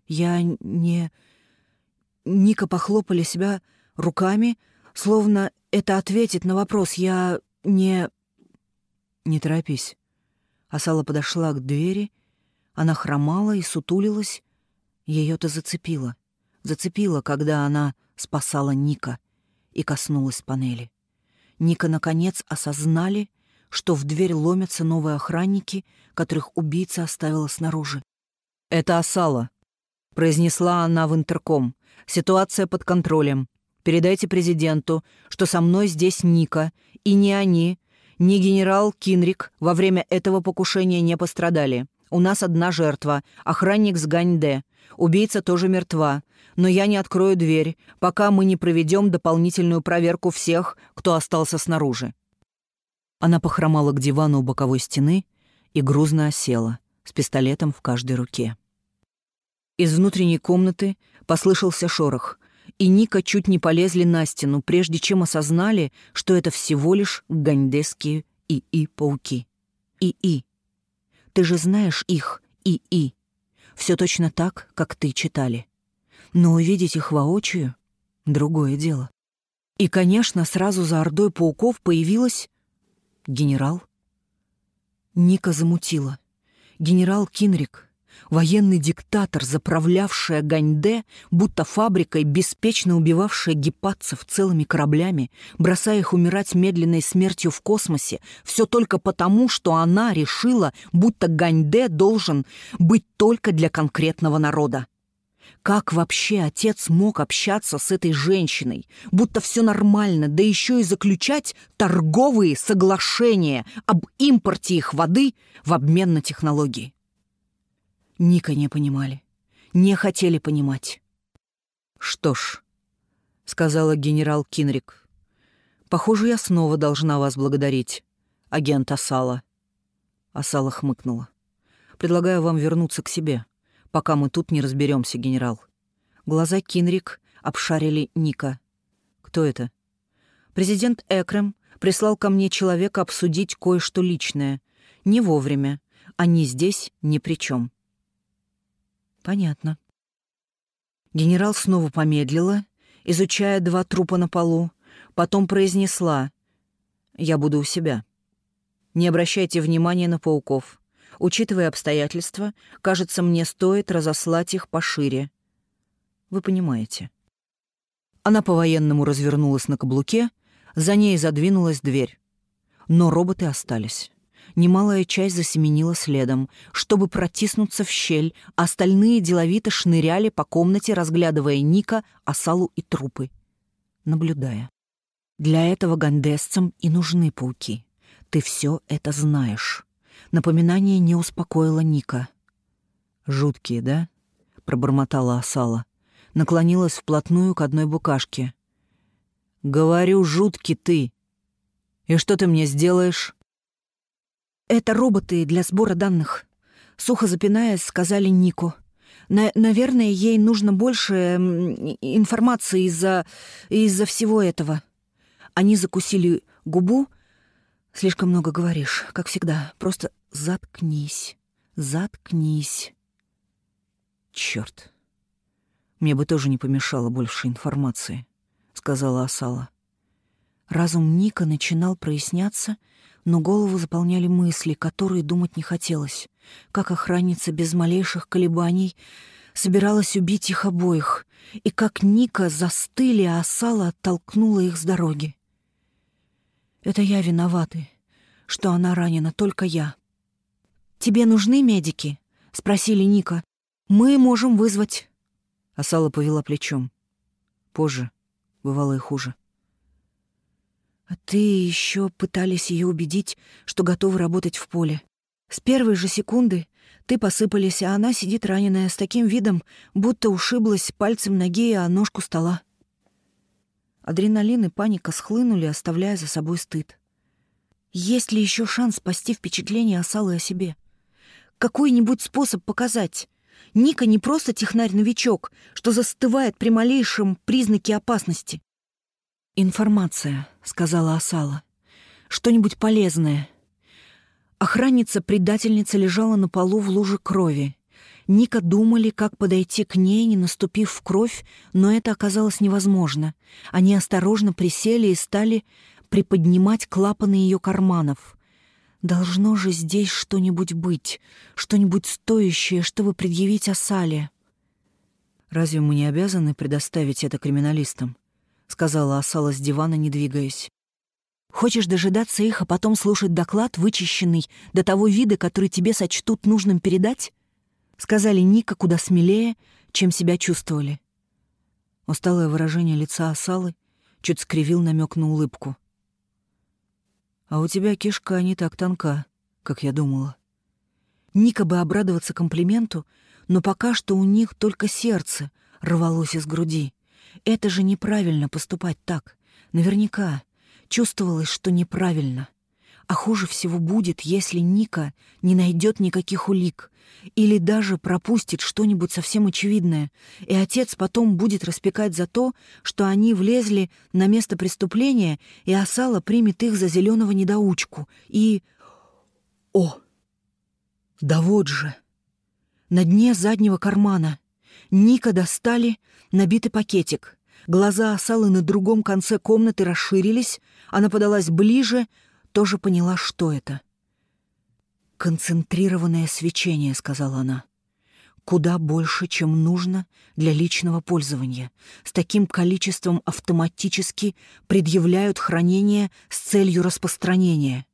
«Я не...» Ника похлопали себя руками, словно это ответит на вопрос. «Я не...» «Не торопись». Асала подошла к двери она хромала и сутулилась. Ее-то зацепило. Зацепило, когда она спасала Ника и коснулась панели. Ника, наконец, осознали, что в дверь ломятся новые охранники, которых убийца оставила снаружи. «Это Асала», — произнесла она в интерком. «Ситуация под контролем. Передайте президенту, что со мной здесь Ника, и ни они, ни генерал Кинрик во время этого покушения не пострадали. У нас одна жертва, охранник с Ганьде. Убийца тоже мертва. Но я не открою дверь, пока мы не проведем дополнительную проверку всех, кто остался снаружи». Она похромала к дивану у боковой стены и грузно осела, с пистолетом в каждой руке. Из внутренней комнаты послышался шорох, и Ника чуть не полезли на стену, прежде чем осознали, что это всего лишь гандесские ИИ-пауки. ИИ ты же знаешь их, И-И. Все точно так, как ты читали. Но увидеть их воочию — другое дело. И, конечно, сразу за ордой пауков появилась генерал. Ника замутила. Генерал Кинрик — Военный диктатор, заправлявшая Ганьде, будто фабрикой, беспечно убивавшая гепатцев целыми кораблями, бросая их умирать медленной смертью в космосе, все только потому, что она решила, будто Ганьде должен быть только для конкретного народа. Как вообще отец мог общаться с этой женщиной, будто все нормально, да еще и заключать торговые соглашения об импорте их воды в обмен на технологии? Ника не понимали, не хотели понимать. «Что ж», — сказала генерал Кинрик, — «похоже, я снова должна вас благодарить, агент Асала». Асала хмыкнула. «Предлагаю вам вернуться к себе, пока мы тут не разберемся, генерал». Глаза Кинрик обшарили Ника. «Кто это?» «Президент Экрем прислал ко мне человека обсудить кое-что личное. Не вовремя. Они здесь ни при чем. Понятно. Генерал снова помедлила, изучая два трупа на полу, потом произнесла «Я буду у себя». Не обращайте внимания на пауков. Учитывая обстоятельства, кажется, мне стоит разослать их пошире. Вы понимаете. Она по-военному развернулась на каблуке, за ней задвинулась дверь. Но роботы остались. Немалая часть засеменила следом, чтобы протиснуться в щель, а остальные деловито шныряли по комнате, разглядывая Ника, Асалу и трупы. Наблюдая. Для этого гандесцам и нужны пауки. Ты все это знаешь. Напоминание не успокоило Ника. «Жуткие, да?» — пробормотала Асала. Наклонилась вплотную к одной букашке. «Говорю, жуткий ты. И что ты мне сделаешь?» «Это роботы для сбора данных», — сухо запинаясь, сказали Нику. На «Наверное, ей нужно больше информации из-за из всего этого». Они закусили губу. «Слишком много говоришь, как всегда. Просто заткнись, заткнись». «Чёрт. Мне бы тоже не помешало больше информации», — сказала Асала. Разум Ника начинал проясняться — но голову заполняли мысли, которые думать не хотелось. Как охранница без малейших колебаний собиралась убить их обоих, и как Ника застыли, а Сала оттолкнула их с дороги. «Это я виноваты, что она ранена, только я». «Тебе нужны медики?» — спросили Ника. «Мы можем вызвать...» Асала повела плечом. Позже бывало и хуже. А ты еще пытались ее убедить, что готовы работать в поле. С первой же секунды ты посыпались, а она сидит раненая с таким видом, будто ушиблась пальцем ноги о ножку стола. Адреналин и паника схлынули, оставляя за собой стыд. Есть ли еще шанс спасти впечатление о Салы о себе? Какой-нибудь способ показать? Ника не просто технарь-новичок, что застывает при малейшем признаке опасности. «Информация», — сказала Асала. «Что-нибудь полезное». Охранница-предательница лежала на полу в луже крови. Ника думали, как подойти к ней, не наступив в кровь, но это оказалось невозможно. Они осторожно присели и стали приподнимать клапаны ее карманов. Должно же здесь что-нибудь быть, что-нибудь стоящее, чтобы предъявить Асале. «Разве мы не обязаны предоставить это криминалистам?» Сказала Асала с дивана, не двигаясь. «Хочешь дожидаться их, а потом слушать доклад, вычищенный до того вида, который тебе сочтут нужным передать?» Сказали Ника куда смелее, чем себя чувствовали. Усталое выражение лица Асалы чуть скривил намек на улыбку. «А у тебя кишка не так тонка, как я думала». Ника бы обрадоваться комплименту, но пока что у них только сердце рвалось из груди. Это же неправильно поступать так. Наверняка чувствовалось, что неправильно. А хуже всего будет, если Ника не найдет никаких улик или даже пропустит что-нибудь совсем очевидное, и отец потом будет распекать за то, что они влезли на место преступления, и Асала примет их за зеленого недоучку. И... О! Да вот же! На дне заднего кармана Ника достали набитый пакетик. Глаза Асалы на другом конце комнаты расширились, она подалась ближе, тоже поняла, что это. «Концентрированное свечение», — сказала она. «Куда больше, чем нужно для личного пользования. С таким количеством автоматически предъявляют хранение с целью распространения».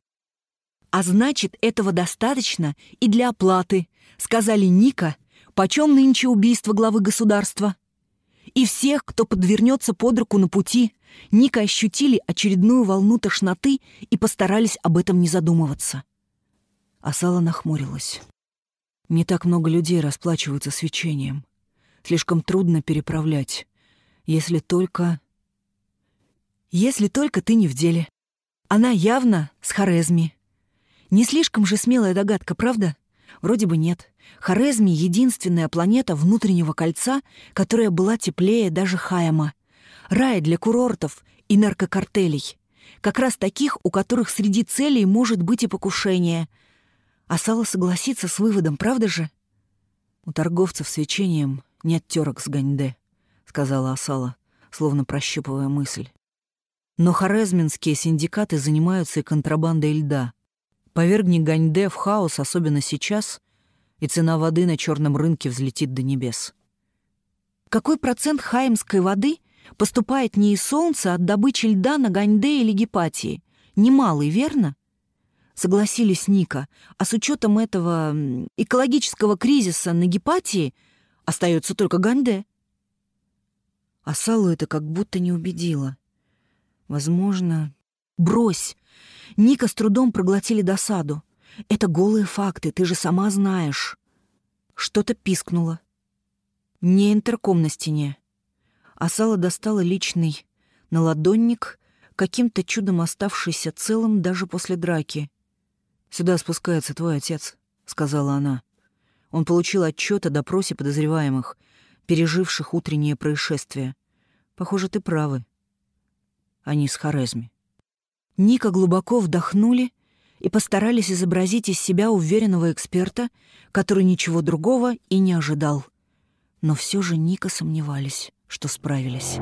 «А значит, этого достаточно и для оплаты», — сказали Ника — Почем нынче убийство главы государства? И всех, кто подвернется под руку на пути, Ника ощутили очередную волну тошноты и постарались об этом не задумываться. Асала нахмурилась. Не так много людей расплачиваются свечением. Слишком трудно переправлять. Если только... Если только ты не в деле. Она явно с Хорезми. Не слишком же смелая догадка, правда? Вроде бы нет. Хорезми — единственная планета внутреннего кольца, которая была теплее даже Хайама. Рай для курортов и наркокартелей. Как раз таких, у которых среди целей может быть и покушение. Асала согласится с выводом, правда же? У торговцев свечением нет терок с Ганьде, сказала Асала, словно прощупывая мысль. Но хорезминские синдикаты занимаются и контрабандой льда. Повергни Ганьде в хаос, особенно сейчас, и цена воды на черном рынке взлетит до небес. Какой процент хаимской воды поступает не из солнца, а от добычи льда на Ганьде или Гепатии? Немалый, верно? Согласились Ника. А с учетом этого экологического кризиса на Гепатии остается только Ганьде. А Салу это как будто не убедило. Возможно... Брось! Ника с трудом проглотили досаду. Это голые факты, ты же сама знаешь. Что-то пискнуло. Не интерком на стене. Асала достала личный наладонник, каким-то чудом оставшийся целым даже после драки. «Сюда спускается твой отец», — сказала она. Он получил отчет о допросе подозреваемых, переживших утреннее происшествие. Похоже, ты правы. Они с Хорезми. Ника глубоко вдохнули и постарались изобразить из себя уверенного эксперта, который ничего другого и не ожидал. Но все же Ника сомневались, что справились.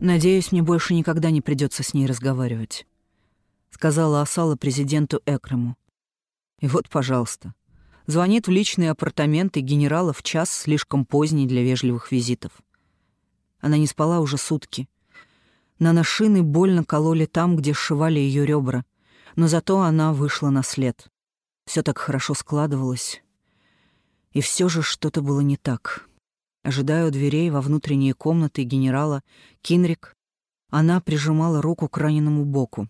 «Надеюсь, мне больше никогда не придется с ней разговаривать», — сказала Асала президенту Экрему. И вот, пожалуйста, звонит в личные апартаменты генерала в час слишком поздний для вежливых визитов. Она не спала уже сутки. Наношины больно кололи там, где сшивали ее ребра, но зато она вышла на след. Все так хорошо складывалось. И все же что-то было не так. Ожидая у дверей во внутренние комнаты генерала Кинрик, она прижимала руку к раненому боку.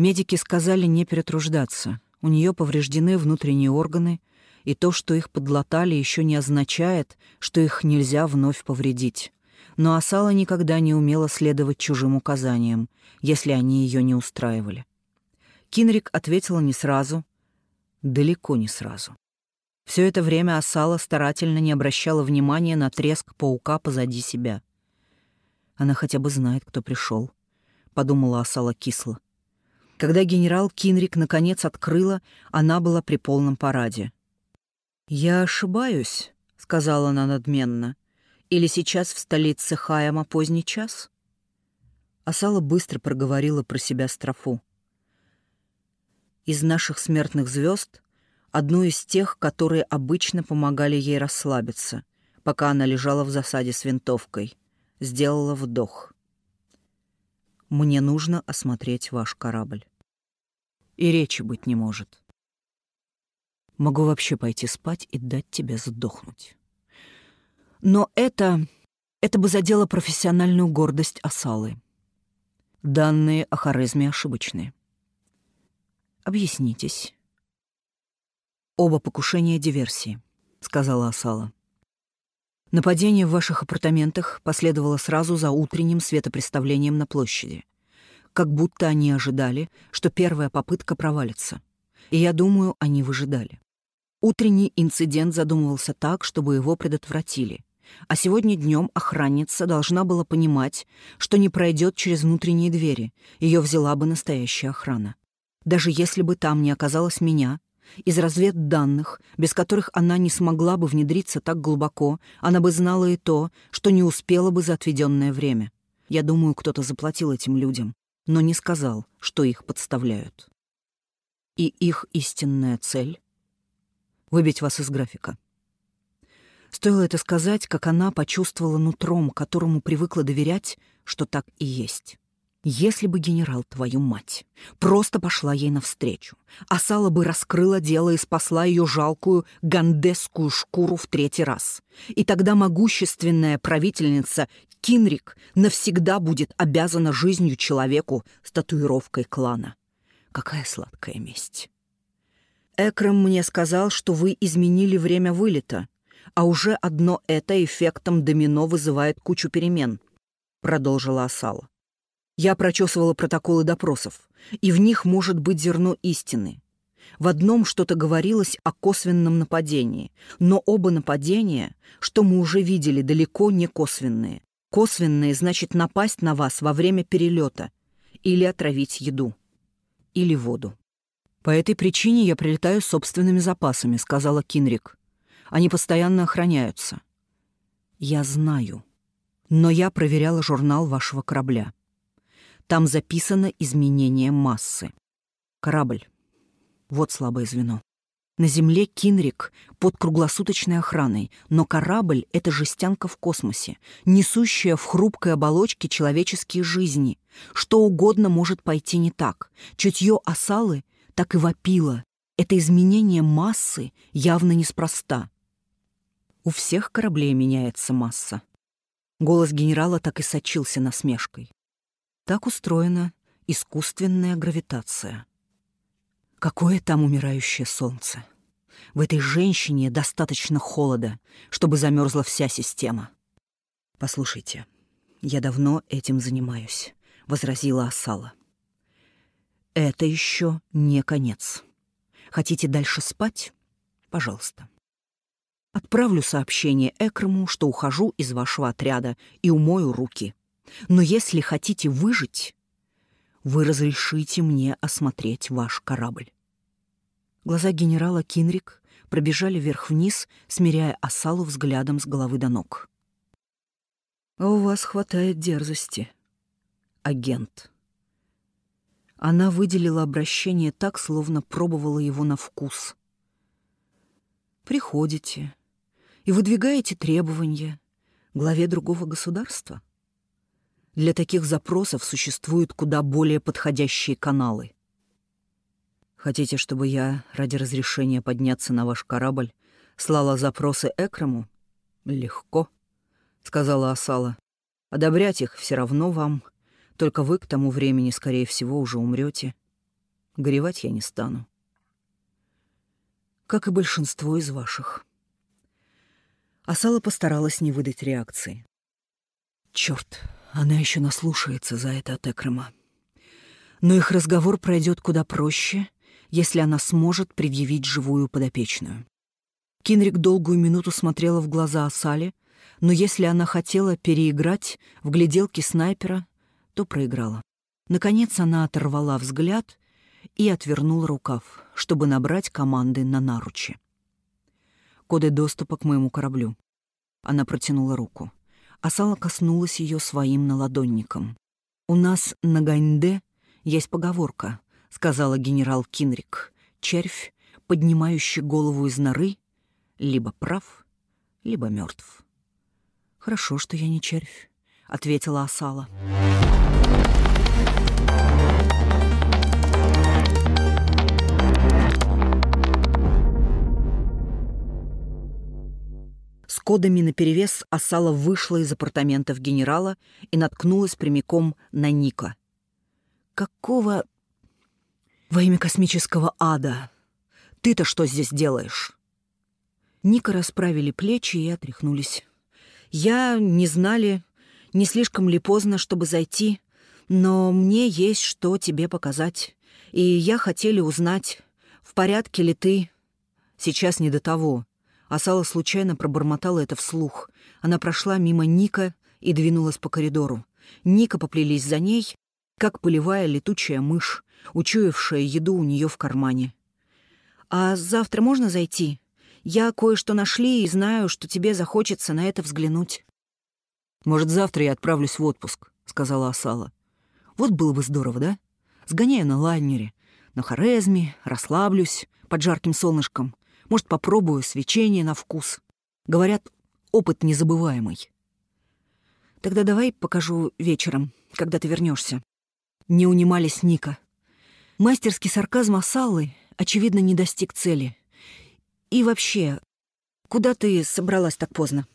Медики сказали не перетруждаться. У нее повреждены внутренние органы, и то, что их подлатали, еще не означает, что их нельзя вновь повредить. Но Асала никогда не умела следовать чужим указаниям, если они ее не устраивали. Кинрик ответила не сразу, далеко не сразу. Все это время Асала старательно не обращала внимания на треск паука позади себя. «Она хотя бы знает, кто пришел», — подумала Асала кисло. Когда генерал Кинрик наконец открыла, она была при полном параде. «Я ошибаюсь», — сказала она надменно. «Или сейчас в столице Хаяма поздний час?» Асала быстро проговорила про себя строфу. «Из наших смертных звезд одну из тех, которые обычно помогали ей расслабиться, пока она лежала в засаде с винтовкой. Сделала вдох. «Мне нужно осмотреть ваш корабль». И речи быть не может. Могу вообще пойти спать и дать тебе сдохнуть. Но это... это бы задело профессиональную гордость Асалы. Данные о харизме ошибочные. Объяснитесь. «Оба покушения диверсии», — сказала Асала. Нападение в ваших апартаментах последовало сразу за утренним светопреставлением на площади. Как будто они ожидали, что первая попытка провалится. И я думаю, они выжидали. Утренний инцидент задумывался так, чтобы его предотвратили. А сегодня днем охранница должна была понимать, что не пройдет через внутренние двери, ее взяла бы настоящая охрана. Даже если бы там не оказалось меня, из разведданных, без которых она не смогла бы внедриться так глубоко, она бы знала и то, что не успела бы за отведенное время. Я думаю, кто-то заплатил этим людям, но не сказал, что их подставляют. И их истинная цель — выбить вас из графика. Стоило это сказать, как она почувствовала нутром, которому привыкла доверять, что так и есть. Если бы генерал, твою мать, просто пошла ей навстречу, Асала бы раскрыла дело и спасла ее жалкую гандесскую шкуру в третий раз. И тогда могущественная правительница Кинрик навсегда будет обязана жизнью человеку с татуировкой клана. Какая сладкая месть. Экрам мне сказал, что вы изменили время вылета, а уже одно это эффектом домино вызывает кучу перемен, продолжила Асала. Я прочесывала протоколы допросов, и в них может быть зерно истины. В одном что-то говорилось о косвенном нападении, но оба нападения, что мы уже видели, далеко не косвенные. Косвенные значит напасть на вас во время перелета или отравить еду или воду. «По этой причине я прилетаю собственными запасами», — сказала Кинрик. «Они постоянно охраняются». «Я знаю. Но я проверяла журнал вашего корабля. Там записано изменение массы. Корабль. Вот слабое звено. На Земле Кинрик под круглосуточной охраной, но корабль — это жестянка в космосе, несущая в хрупкой оболочке человеческие жизни. Что угодно может пойти не так. Чутье осалы так и вопило. Это изменение массы явно неспроста. У всех кораблей меняется масса. Голос генерала так и сочился насмешкой. Так устроена искусственная гравитация. Какое там умирающее солнце? В этой женщине достаточно холода, чтобы замерзла вся система. «Послушайте, я давно этим занимаюсь», — возразила Асала. «Это еще не конец. Хотите дальше спать? Пожалуйста. Отправлю сообщение Экрому, что ухожу из вашего отряда и умою руки. Но если хотите выжить, вы разрешите мне осмотреть ваш корабль. Глаза генерала Кинрик пробежали вверх-вниз, смиряя Асалу взглядом с головы до ног. «А у вас хватает дерзости, агент». Она выделила обращение так, словно пробовала его на вкус. «Приходите и выдвигаете требования главе другого государства?» Для таких запросов существуют куда более подходящие каналы. Хотите, чтобы я ради разрешения подняться на ваш корабль слала запросы Экрому? Легко, — сказала Асала. Одобрять их все равно вам, только вы к тому времени, скорее всего, уже умрете. Горевать я не стану. Как и большинство из ваших. Асала постаралась не выдать реакции. Черт, она еще наслушается за это от Экрема. Но их разговор пройдет куда проще, если она сможет предъявить живую подопечную. Кинрик долгую минуту смотрела в глаза Асали, но если она хотела переиграть в гляделке снайпера, то проиграла. Наконец она оторвала взгляд и отвернула рукав, чтобы набрать команды на наручи. «Коды доступа к моему кораблю». Она протянула руку. Асала коснулась ее своим наладонником. «У нас на Ганьде есть поговорка», — сказала генерал Кинрик. «Червь, поднимающий голову из норы, либо прав, либо мертв». «Хорошо, что я не червь», — ответила Асала. «Асала». кодами наперевес Асала вышла из апартаментов генерала и наткнулась прямиком на Ника. «Какого... во имя космического ада? Ты-то что здесь делаешь?» Ника расправили плечи и отряхнулись. «Я не знали, не слишком ли поздно, чтобы зайти, но мне есть что тебе показать, и я хотели узнать, в порядке ли ты. Сейчас не до того. Асала случайно пробормотала это вслух. Она прошла мимо Ника и двинулась по коридору. Ника поплелись за ней, как полевая летучая мышь, учуявшая еду у нее в кармане. «А завтра можно зайти? Я кое-что нашли и знаю, что тебе захочется на это взглянуть». «Может, завтра я отправлюсь в отпуск», — сказала Асала. «Вот было бы здорово, да? Сгоняю на лайнере, на Хорезме, расслаблюсь под жарким солнышком, может, попробую свечение на вкус. Говорят, опыт незабываемый. Тогда давай покажу вечером, когда ты вернешься. Не унимались Ника. Мастерский сарказм Асаллы, очевидно, не достиг цели. И вообще, куда ты собралась так поздно?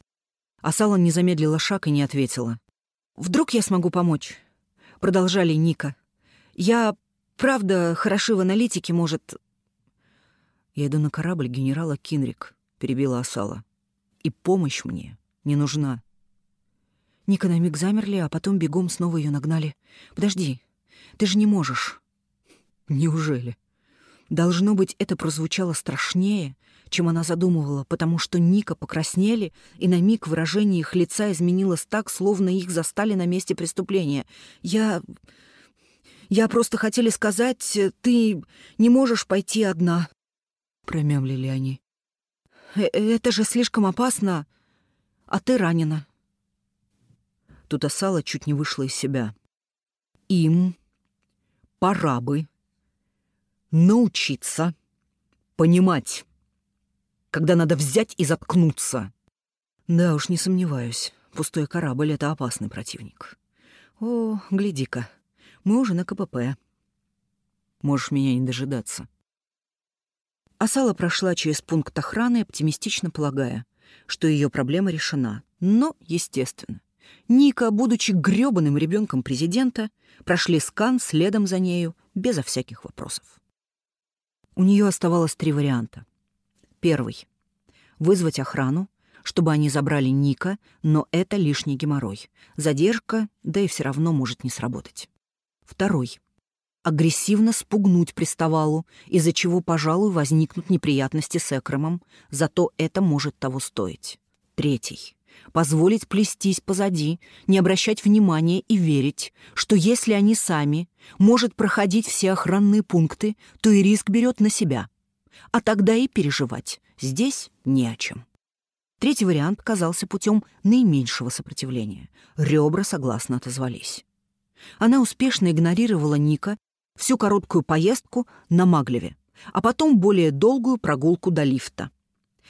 Асала не замедлила шаг и не ответила. «Вдруг я смогу помочь?» Продолжали Ника. «Я, правда, хороши в аналитике, может, «Я иду на корабль генерала Кинрик», — перебила Асала. «И помощь мне не нужна». Ника на миг замерли, а потом бегом снова ее нагнали. «Подожди, ты же не можешь». «Неужели?» Должно быть, это прозвучало страшнее, чем она задумывала, потому что Ника покраснели, и на миг выражение их лица изменилось так, словно их застали на месте преступления. «Я... я просто хотели сказать, ты не можешь пойти одна», — промямлили они. «Э, «Это же слишком опасно, а ты ранена». Тут Асала чуть не вышла из себя. «Им пора бы научиться понимать, когда надо взять и заткнуться. Да уж, не сомневаюсь, пустой корабль — это опасный противник. О, гляди-ка, мы уже на КПП. Можешь меня не дожидаться. Асала прошла через пункт охраны, оптимистично полагая, что ее проблема решена. Но, естественно, Ника, будучи грёбаным ребенком президента, прошли скан следом за нею, безо всяких вопросов. У нее оставалось три варианта. Первый — вызвать охрану, чтобы они забрали Ника, но это лишний геморрой. Задержка, да и все равно может не сработать. Второй — агрессивно спугнуть приставалу, из-за чего, пожалуй, возникнут неприятности с Экромом, зато это может того стоить. Третий — позволить плестись позади, не обращать внимания и верить, что если они сами может проходить все охранные пункты, то и риск берет на себя. А тогда и переживать здесь не о чем. Третий вариант казался путем наименьшего сопротивления. Ребра согласно отозвались. Она успешно игнорировала Ника всю короткую поездку на Маглеве, а потом более долгую прогулку до лифта.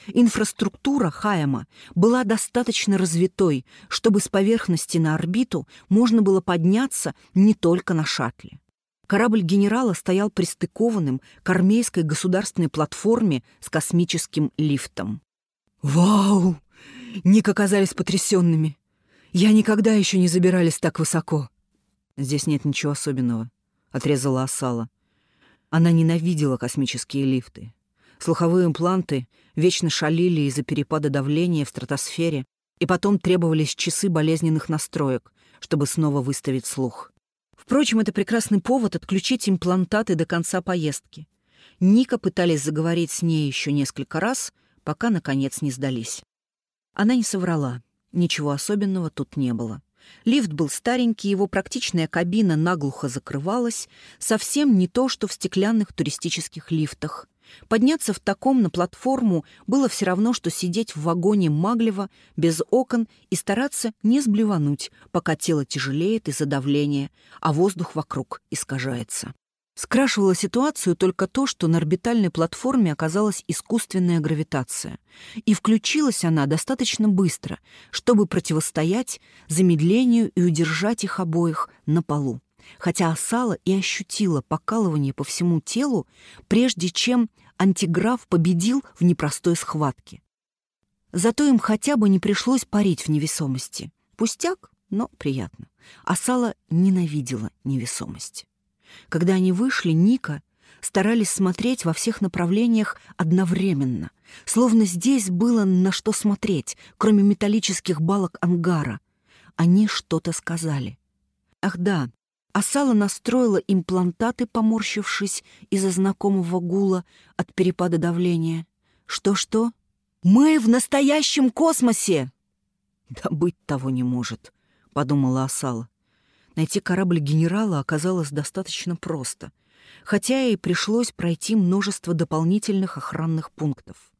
Инфраструктура Хайема была достаточно развитой, чтобы с поверхности на орбиту можно было подняться не только на шаттле. Корабль генерала стоял пристыкованным к армейской государственной платформе с космическим лифтом. «Вау!» Ник оказались потрясенными. «Я никогда еще не забирались так высоко». «Здесь нет ничего особенного», — отрезала Асала. Она ненавидела космические лифты. Слуховые импланты вечно шалили из-за перепада давления в стратосфере, и потом требовались часы болезненных настроек, чтобы снова выставить слух. Впрочем, это прекрасный повод отключить имплантаты до конца поездки. Ника пытались заговорить с ней еще несколько раз, пока, наконец, не сдались. Она не соврала. Ничего особенного тут не было. Лифт был старенький, его практичная кабина наглухо закрывалась, совсем не то, что в стеклянных туристических лифтах. Подняться в таком на платформу было все равно, что сидеть в вагоне Маглева без окон и стараться не сблевануть, пока тело тяжелеет из-за давления, а воздух вокруг искажается. Скрашивала ситуацию только то, что на орбитальной платформе оказалась искусственная гравитация, и включилась она достаточно быстро, чтобы противостоять замедлению и удержать их обоих на полу хотя Асала и ощутила покалывание по всему телу, прежде чем антиграф победил в непростой схватке. Зато им хотя бы не пришлось парить в невесомости. Пустяк, но приятно. Асала ненавидела невесомость. Когда они вышли, Ника старались смотреть во всех направлениях одновременно, словно здесь было на что смотреть, кроме металлических балок ангара. Они что-то сказали. Ах да, Асала настроила имплантаты, поморщившись из-за знакомого гула от перепада давления. «Что-что? Мы в настоящем космосе!» «Да быть того не может», — подумала Асала. Найти корабль генерала оказалось достаточно просто, хотя и пришлось пройти множество дополнительных охранных пунктов.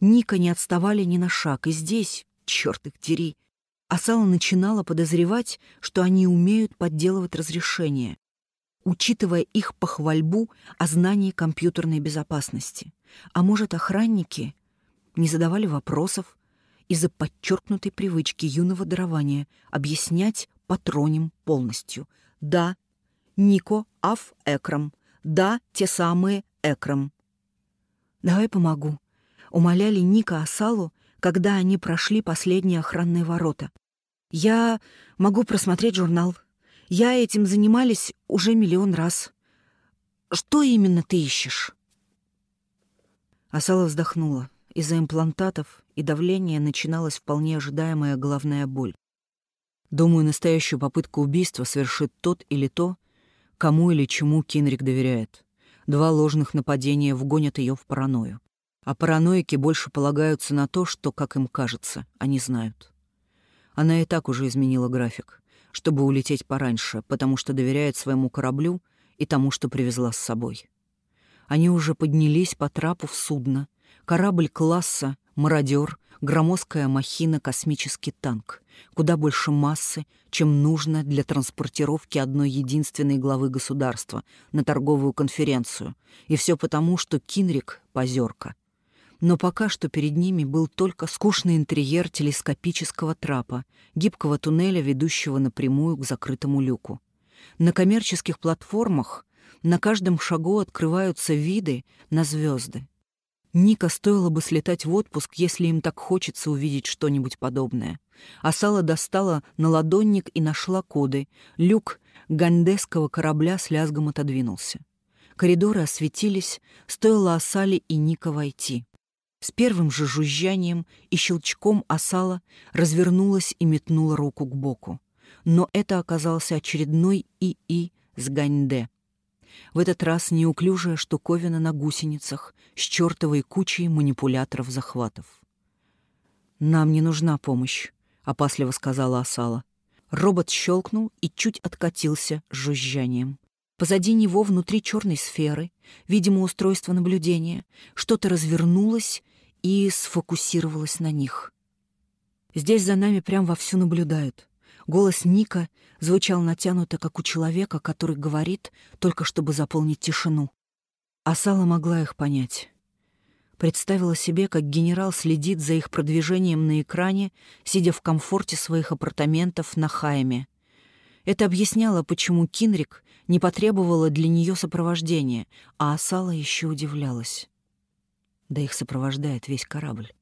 Ника не отставали ни на шаг, и здесь, черт их дери, Асала начинала подозревать, что они умеют подделывать разрешения, учитывая их похвальбу о знании компьютерной безопасности. А может, охранники не задавали вопросов из-за подчеркнутой привычки юного дарования объяснять патроним полностью. Да, Нико Аф Экрам. Да, те самые Экрам. «Давай помогу», — умоляли Ника Асалу, когда они прошли последние охранные ворота. «Я могу просмотреть журнал. Я этим занимались уже миллион раз. Что именно ты ищешь?» Асала вздохнула. Из-за имплантатов и давления начиналась вполне ожидаемая головная боль. Думаю, настоящую попытку убийства совершит тот или то, кому или чему Кинрик доверяет. Два ложных нападения вгонят ее в паранойю. А параноики больше полагаются на то, что, как им кажется, они знают. Она и так уже изменила график, чтобы улететь пораньше, потому что доверяет своему кораблю и тому, что привезла с собой. Они уже поднялись по трапу в судно. Корабль класса «Мародер», громоздкая махина «Космический танк», куда больше массы, чем нужно для транспортировки одной единственной главы государства на торговую конференцию. И все потому, что Кинрик — позерка. Но пока что перед ними был только скучный интерьер телескопического трапа, гибкого туннеля, ведущего напрямую к закрытому люку. На коммерческих платформах на каждом шагу открываются виды на звезды. Ника стоило бы слетать в отпуск, если им так хочется увидеть что-нибудь подобное. Асала достала наладонник и нашла коды. Люк гандесского корабля с лязгом отодвинулся. Коридоры осветились, стоило Асале и Ника войти. С первым же жужжанием и щелчком Асала развернулась и метнула руку к боку. Но это оказался очередной ИИ с Ганьде. В этот раз неуклюжая штуковина на гусеницах с чертовой кучей манипуляторов-захватов. «Нам не нужна помощь», — опасливо сказала Асала. Робот щелкнул и чуть откатился с жужжанием. Позади него, внутри черной сферы, видимо, устройство наблюдения, что-то развернулось и сфокусировалось на них. Здесь за нами прям вовсю наблюдают. Голос Ника звучал натянуто, как у человека, который говорит, только чтобы заполнить тишину. Асала могла их понять. Представила себе, как генерал следит за их продвижением на экране, сидя в комфорте своих апартаментов на Хайме. Это объясняло, почему Кинрик не потребовала для нее сопровождения, а Асала еще удивлялась. Да их сопровождает весь корабль.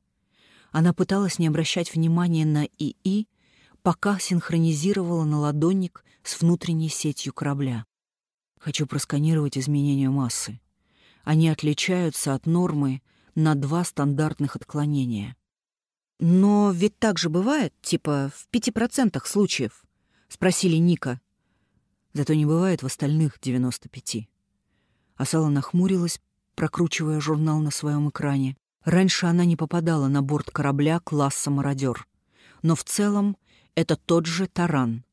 Она пыталась не обращать внимания на ИИ, пока синхронизировала наладонник с внутренней сетью корабля. Хочу просканировать изменения массы. Они отличаются от нормы на два стандартных отклонения. «Но ведь так же бывает, типа в пяти процентах случаев?» — спросили Ника. Зато не бывает в остальных 95. Асала нахмурилась, прокручивая журнал на своем экране. Раньше она не попадала на борт корабля класса «Мародер». Но в целом это тот же таран,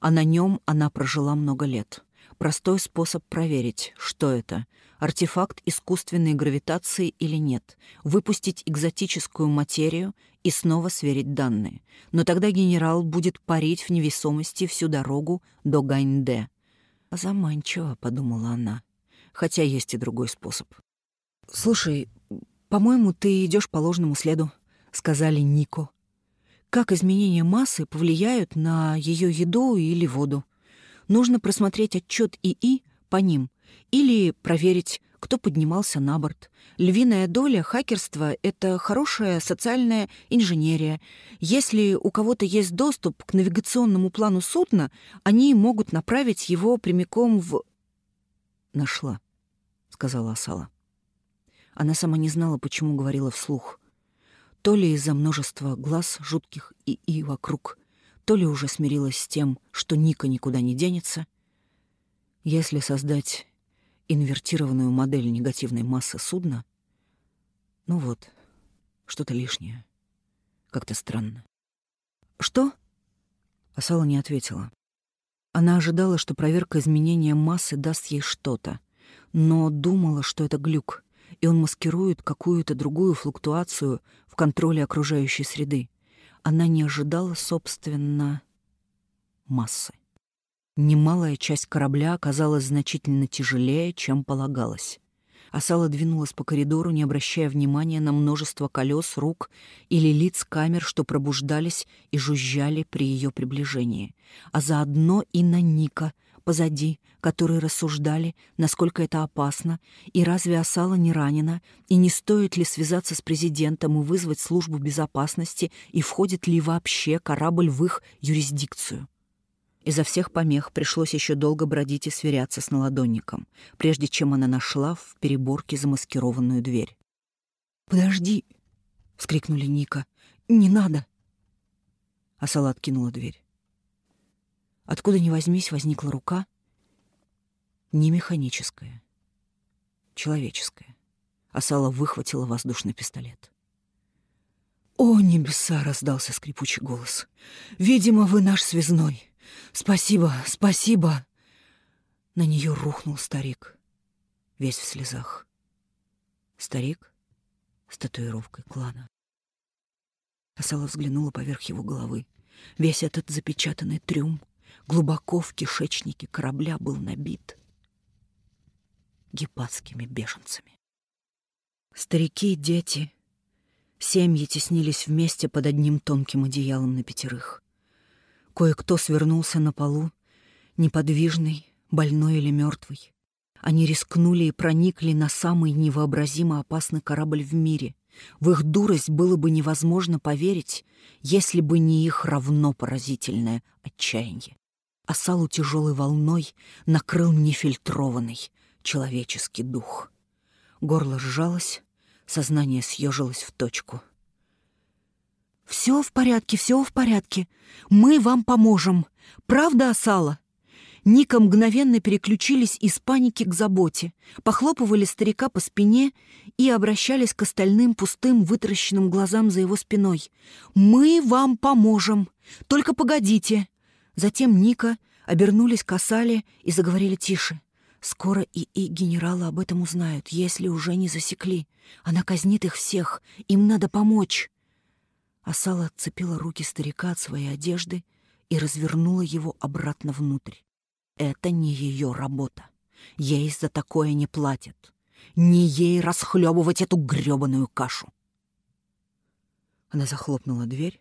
а на нем она прожила много лет. Простой способ проверить, что это — артефакт искусственной гравитации или нет, выпустить экзотическую материю и снова сверить данные. Но тогда генерал будет парить в невесомости всю дорогу до Ганьде. «Заманчиво», — подумала она, хотя есть и другой способ. «Слушай, по-моему, ты идешь по ложному следу», — сказали Нико как изменения массы повлияют на ее еду или воду. Нужно просмотреть отчет ИИ по ним или проверить, кто поднимался на борт. Львиная доля хакерства — это хорошая социальная инженерия. Если у кого-то есть доступ к навигационному плану судна, они могут направить его прямиком в... «Нашла», — сказала Асала. Она сама не знала, почему говорила вслух — то ли из-за множества глаз жутких и и вокруг, то ли уже смирилась с тем, что Ника никуда не денется. Если создать инвертированную модель негативной массы судна, ну вот, что-то лишнее. Как-то странно. «Что?» Асала не ответила. Она ожидала, что проверка изменения массы даст ей что-то, но думала, что это глюк, и он маскирует какую-то другую флуктуацию в контроле окружающей среды. Она не ожидала, собственно, массы. Немалая часть корабля оказалась значительно тяжелее, чем полагалось. Асала двинулась по коридору, не обращая внимания на множество колес, рук или лиц камер, что пробуждались и жужжали при ее приближении, а заодно и на Ника — позади, которые рассуждали, насколько это опасно, и разве Асала не ранена, и не стоит ли связаться с президентом и вызвать службу безопасности, и входит ли вообще корабль в их юрисдикцию. Изо всех помех пришлось еще долго бродить и сверяться с наладонником, прежде чем она нашла в переборке замаскированную дверь. «Подожди!» — вскрикнули Ника. «Не надо!» Асала откинула дверь. Откуда ни возьмись, возникла рука, не механическая, человеческое. Асала выхватила воздушный пистолет. «О, небеса!» — раздался скрипучий голос. «Видимо, вы наш связной. Спасибо, спасибо!» На нее рухнул старик, весь в слезах. Старик с татуировкой клана. Асала взглянула поверх его головы. Весь этот запечатанный трюм глубоко в кишечнике корабля был набит гепатскими беженцами. Старики, дети, семьи теснились вместе под одним тонким одеялом на пятерых. Кое-кто свернулся на полу, неподвижный, больной или мертвый. Они рискнули и проникли на самый невообразимо опасный корабль в мире. В их дурость было бы невозможно поверить, если бы не их равно поразительное отчаяние. А салу тяжелой волной накрыл нефильтрованный человеческий дух. Горло сжалось, сознание съежилось в точку. «Все в порядке, все в порядке. Мы вам поможем. Правда, Асала?» Ника мгновенно переключились из паники к заботе, похлопывали старика по спине и обращались к остальным пустым вытаращенным глазам за его спиной. «Мы вам поможем! Только погодите!» Затем Ника обернулись к Асале и заговорили тише. «Скоро и и генералы об этом узнают, если уже не засекли. Она казнит их всех, им надо помочь!» Асала отцепила руки старика от своей одежды и развернула его обратно внутрь. Это не ее работа. Ей за такое не платят. Не ей расхлебывать эту гребаную кашу. Она захлопнула дверь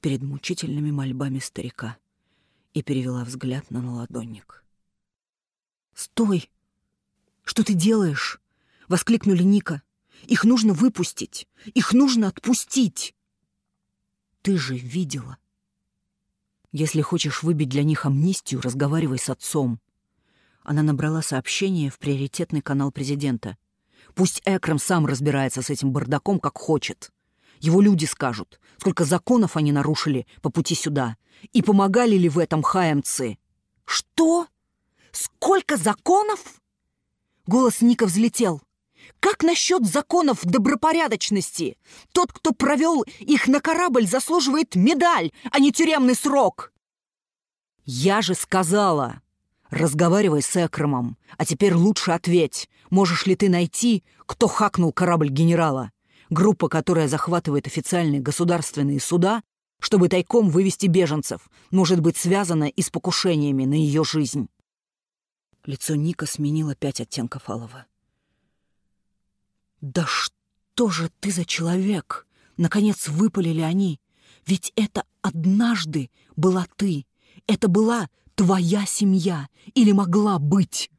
перед мучительными мольбами старика и перевела взгляд на наладонник. «Стой! Что ты делаешь?» — воскликнули Ника. «Их нужно выпустить! Их нужно отпустить!» «Ты же видела!» Если хочешь выбить для них амнистию, разговаривай с отцом. Она набрала сообщение в приоритетный канал президента. Пусть Экрам сам разбирается с этим бардаком, как хочет. Его люди скажут, сколько законов они нарушили по пути сюда, и помогали ли в этом ХМЦ. Что? Сколько законов? Голос Ника взлетел. Как насчет законов добропорядочности? Тот, кто провел их на корабль, заслуживает медаль, а не тюремный срок. Я же сказала, разговаривай с Экромом, а теперь лучше ответь, можешь ли ты найти, кто хакнул корабль генерала? Группа, которая захватывает официальные государственные суда, чтобы тайком вывести беженцев, может быть связана и с покушениями на ее жизнь. Лицо Ника сменило пять оттенков алого. «Да что же ты за человек?» Наконец выпалили они. «Ведь это однажды была ты. Это была твоя семья. Или могла быть?»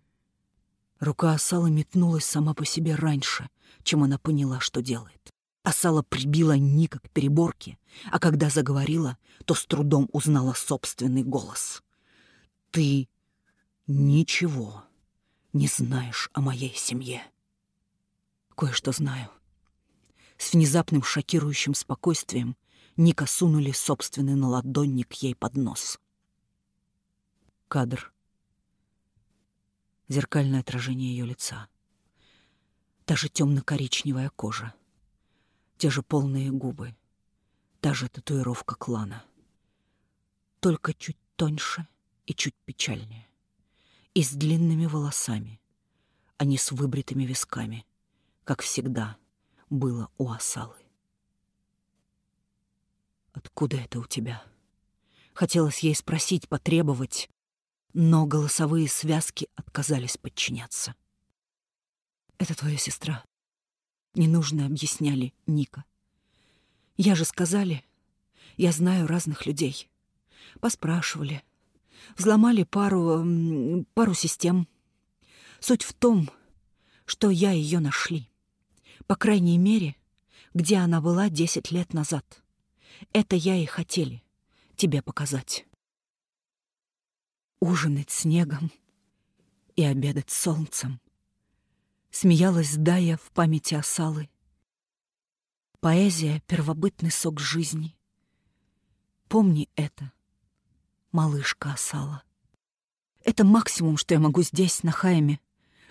Рука Асала метнулась сама по себе раньше, чем она поняла, что делает. Асала прибила Ника к переборке, а когда заговорила, то с трудом узнала собственный голос. «Ты ничего не знаешь о моей семье». Кое-что знаю. С внезапным шокирующим спокойствием Ника сунули собственный наладонник ей под нос. Кадр. Зеркальное отражение ее лица. Та же темно-коричневая кожа. Те же полные губы. Та же татуировка клана. Только чуть тоньше и чуть печальнее. И с длинными волосами, а не с выбритыми висками — как всегда было у Асалы. «Откуда это у тебя?» Хотелось ей спросить, потребовать, но голосовые связки отказались подчиняться. «Это твоя сестра». Не нужно объясняли Ника. «Я же сказали, я знаю разных людей. Поспрашивали, взломали пару... пару систем. Суть в том, что я ее нашли. По крайней мере, где она была десять лет назад. Это я и хотели тебе показать. Ужинать снегом и обедать солнцем. Смеялась Дая в памяти Осалы. Поэзия — первобытный сок жизни. Помни это, малышка Осала. Это максимум, что я могу здесь, на Хайме,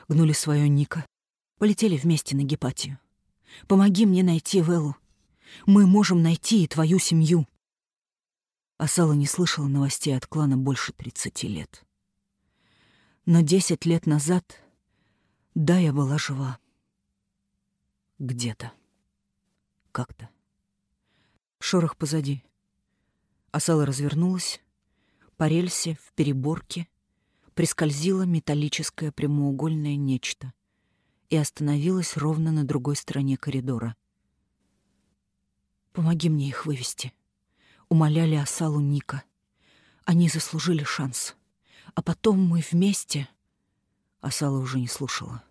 гнули свое Ника. Полетели вместе на Гепатию. Помоги мне найти Веллу. Мы можем найти и твою семью. Асала не слышала новостей от клана больше 30 лет. Но 10 лет назад, да, я была жива. Где-то. Как-то. Шорох позади. Асала развернулась. По рельсе, в переборке, прискользило металлическое прямоугольное нечто и остановилась ровно на другой стороне коридора. «Помоги мне их вывести», — умоляли Асалу Ника. «Они заслужили шанс. А потом мы вместе...» Асала уже не слушала.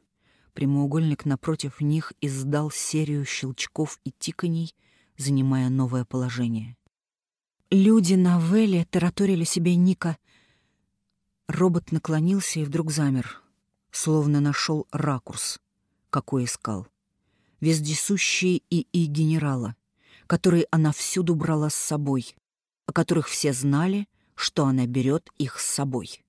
Прямоугольник напротив них издал серию щелчков и тиканий, занимая новое положение. Люди на Веле тараторили себе Ника. Робот наклонился и вдруг замер, словно нашел ракурс, какой искал. Вездесущие ИИ генерала, которые она всюду брала с собой, о которых все знали, что она берет их с собой.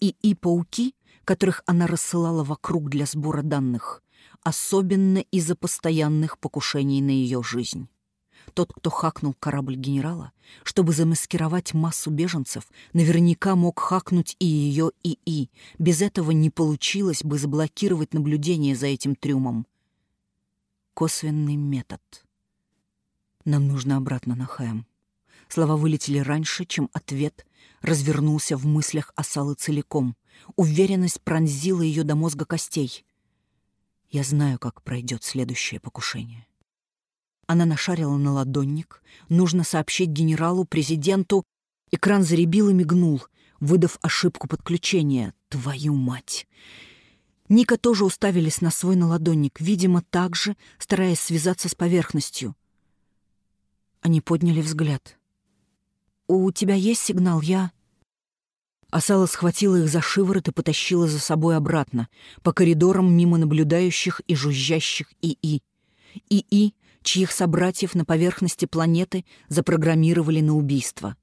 ИИ-пауки, которых она рассылала вокруг для сбора данных, особенно из-за постоянных покушений на ее жизнь. Тот, кто хакнул корабль генерала, чтобы замаскировать массу беженцев, наверняка мог хакнуть и ее ИИ. Без этого не получилось бы заблокировать наблюдение за этим трюмом. Косвенный метод. Нам нужно обратно на Хэм. Слова вылетели раньше, чем ответ развернулся в мыслях Асалы целиком. Уверенность пронзила ее до мозга костей. Я знаю, как пройдет следующее покушение. Она нашарила на ладонник. Нужно сообщить генералу, президенту. Экран заребил и мигнул, выдав ошибку подключения. Твою мать! Ника тоже уставились на свой наладонник, видимо, также стараясь связаться с поверхностью. Они подняли взгляд. «У тебя есть сигнал? Я...» Асала схватила их за шиворот и потащила за собой обратно, по коридорам мимо наблюдающих и жужжащих ИИ. ИИ чьих собратьев на поверхности планеты запрограммировали на убийство.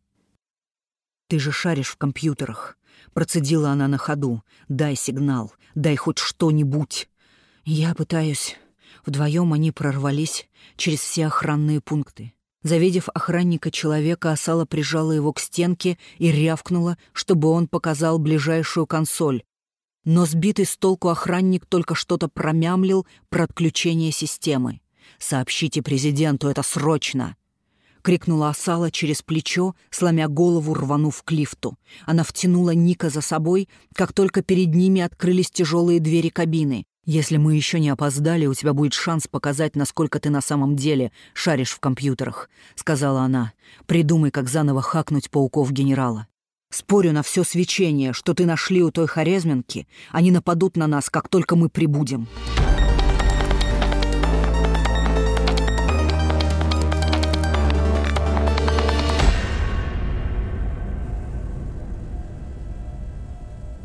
«Ты же шаришь в компьютерах», — процедила она на ходу. «Дай сигнал, дай хоть что-нибудь». «Я пытаюсь». Вдвоем они прорвались через все охранные пункты. Завидев охранника-человека, Асала прижала его к стенке и рявкнула, чтобы он показал ближайшую консоль. Но сбитый с толку охранник только что-то промямлил про отключение системы. «Сообщите президенту это срочно!» — крикнула Асала через плечо, сломя голову, рванув к лифту. Она втянула Ника за собой, как только перед ними открылись тяжелые двери кабины. «Если мы еще не опоздали, у тебя будет шанс показать, насколько ты на самом деле шаришь в компьютерах», — сказала она. «Придумай, как заново хакнуть пауков генерала. Спорю на все свечение, что ты нашли у той Хорезминки. Они нападут на нас, как только мы прибудем».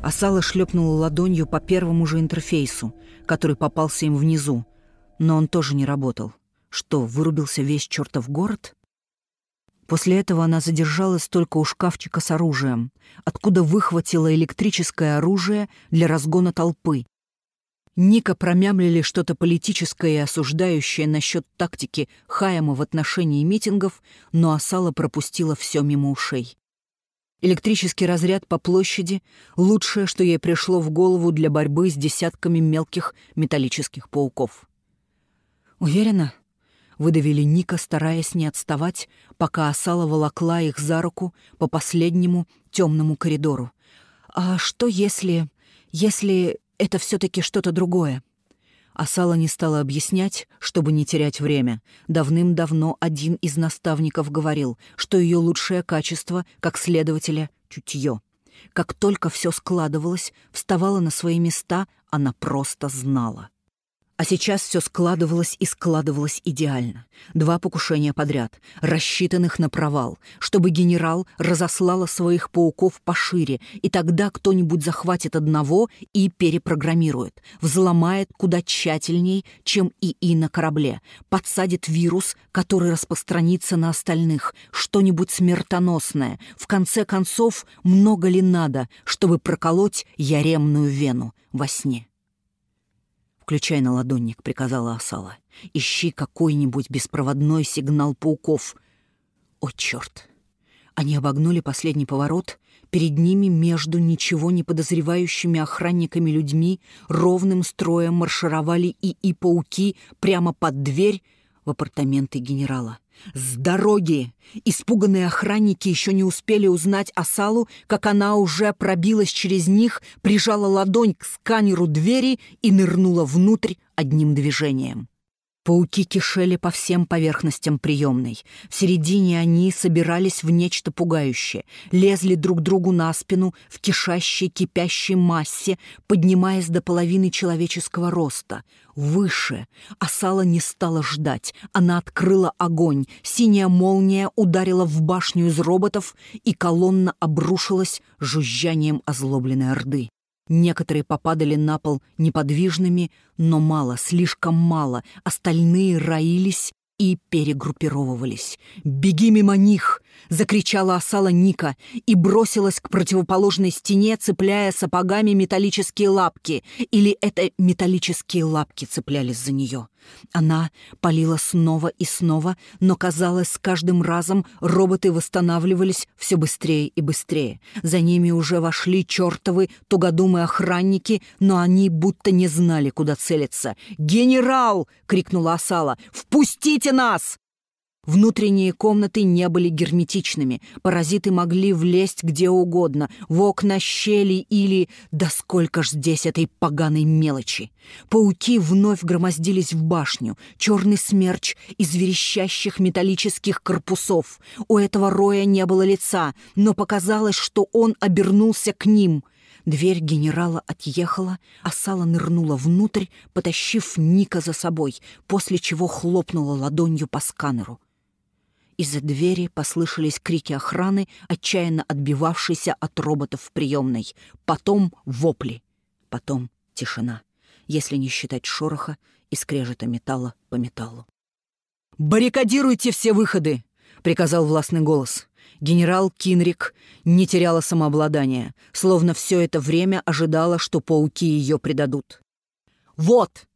Асала шлепнула ладонью по первому же интерфейсу, который попался им внизу, но он тоже не работал. Что, вырубился весь чертов город? После этого она задержалась только у шкафчика с оружием, откуда выхватила электрическое оружие для разгона толпы. Ника промямлили что-то политическое и осуждающее насчет тактики Хайама в отношении митингов, но Асала пропустила все мимо ушей. Электрический разряд по площади — лучшее, что ей пришло в голову для борьбы с десятками мелких металлических пауков. «Уверена?» — выдавили Ника, стараясь не отставать, пока Асала волокла их за руку по последнему темному коридору. «А что если... если это все-таки что-то другое?» Асала не стала объяснять, чтобы не терять время. Давным-давно один из наставников говорил, что ее лучшее качество, как следователя, — чутье. Как только все складывалось, вставала на свои места, она просто знала. А сейчас все складывалось и складывалось идеально. Два покушения подряд, рассчитанных на провал, чтобы генерал разослала своих пауков пошире, и тогда кто-нибудь захватит одного и перепрограммирует, взломает куда тщательней, чем ИИ на корабле, подсадит вирус, который распространится на остальных, что-нибудь смертоносное. В конце концов, много ли надо, чтобы проколоть яремную вену во сне? «Включай на ладонник», — приказала Асала. «Ищи какой-нибудь беспроводной сигнал пауков». О, черт! Они обогнули последний поворот. Перед ними между ничего не подозревающими охранниками людьми ровным строем маршировали и и пауки прямо под дверь в апартаменты генерала. «С дороги!» Испуганные охранники еще не успели узнать Асалу, как она уже пробилась через них, прижала ладонь к сканеру двери и нырнула внутрь одним движением. Пауки кишели по всем поверхностям приемной. В середине они собирались в нечто пугающее, лезли друг другу на спину в кишащей кипящей массе, поднимаясь до половины человеческого роста. Выше. Асала не стала ждать. Она открыла огонь. Синяя молния ударила в башню из роботов, и колонна обрушилась жужжанием озлобленной орды. Некоторые попадали на пол неподвижными, но мало, слишком мало. Остальные роились и перегруппировывались. «Беги мимо них!» — закричала Асала Ника и бросилась к противоположной стене, цепляя сапогами металлические лапки. Или это металлические лапки цеплялись за нее. Она палила снова и снова, но, казалось, с каждым разом роботы восстанавливались все быстрее и быстрее. За ними уже вошли чертовы тугодумые охранники, но они будто не знали, куда целиться. «Генерал!» — крикнула Асала. «Впустите нас!» Внутренние комнаты не были герметичными. Паразиты могли влезть где угодно, в окна, щели или... Да сколько ж здесь этой поганой мелочи! Пауки вновь громоздились в башню. Черный смерч из верещащих металлических корпусов. У этого роя не было лица, но показалось, что он обернулся к ним — Дверь генерала отъехала, а Сала нырнула внутрь, потащив Ника за собой, после чего хлопнула ладонью по сканеру. Из-за двери послышались крики охраны, отчаянно отбивавшейся от роботов в приемной. Потом вопли. Потом тишина, если не считать шороха и скрежета металла по металлу. «Баррикадируйте все выходы!» — приказал властный голос. Генерал Кинрик не теряла самообладания, словно все это время ожидала, что пауки ее предадут. «Вот!»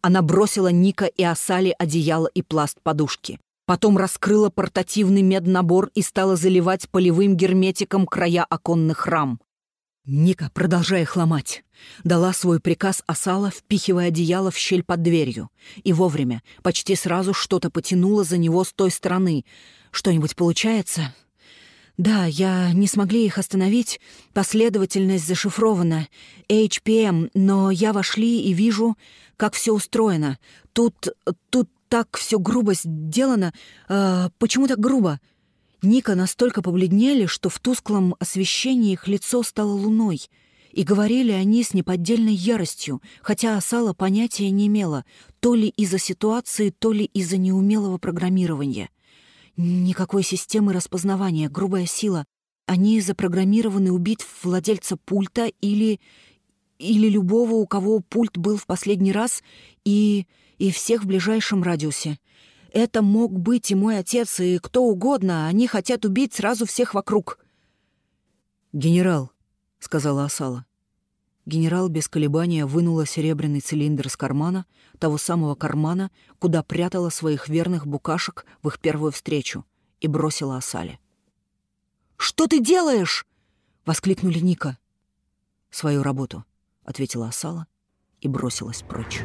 Она бросила Ника и Асали одеяло и пласт подушки. Потом раскрыла портативный меднабор и стала заливать полевым герметиком края оконных рам. Ника, продолжая их дала свой приказ Асала, впихивая одеяло в щель под дверью. И вовремя, почти сразу что-то потянуло за него с той стороны. «Что-нибудь получается?» «Да, я не смогли их остановить. Последовательность зашифрована. HPM, но я вошли и вижу, как все устроено. Тут... тут так все грубо сделано. Э, почему так грубо? Ника настолько побледнели, что в тусклом освещении их лицо стало луной. И говорили они с неподдельной яростью, хотя Асала понятия не имела, то ли из-за ситуации, то ли из-за неумелого программирования. Никакой системы распознавания, грубая сила. Они запрограммированы убить владельца пульта или... или любого, у кого пульт был в последний раз, и и всех в ближайшем радиусе. Это мог быть и мой отец, и кто угодно. Они хотят убить сразу всех вокруг. «Генерал», — сказала Асала. Генерал без колебания вынула серебряный цилиндр из кармана, того самого кармана, куда прятала своих верных букашек в их первую встречу, и бросила Асале. «Что ты делаешь?» — воскликнули Ника. «Свою работу», — ответила Асала и бросилась прочь.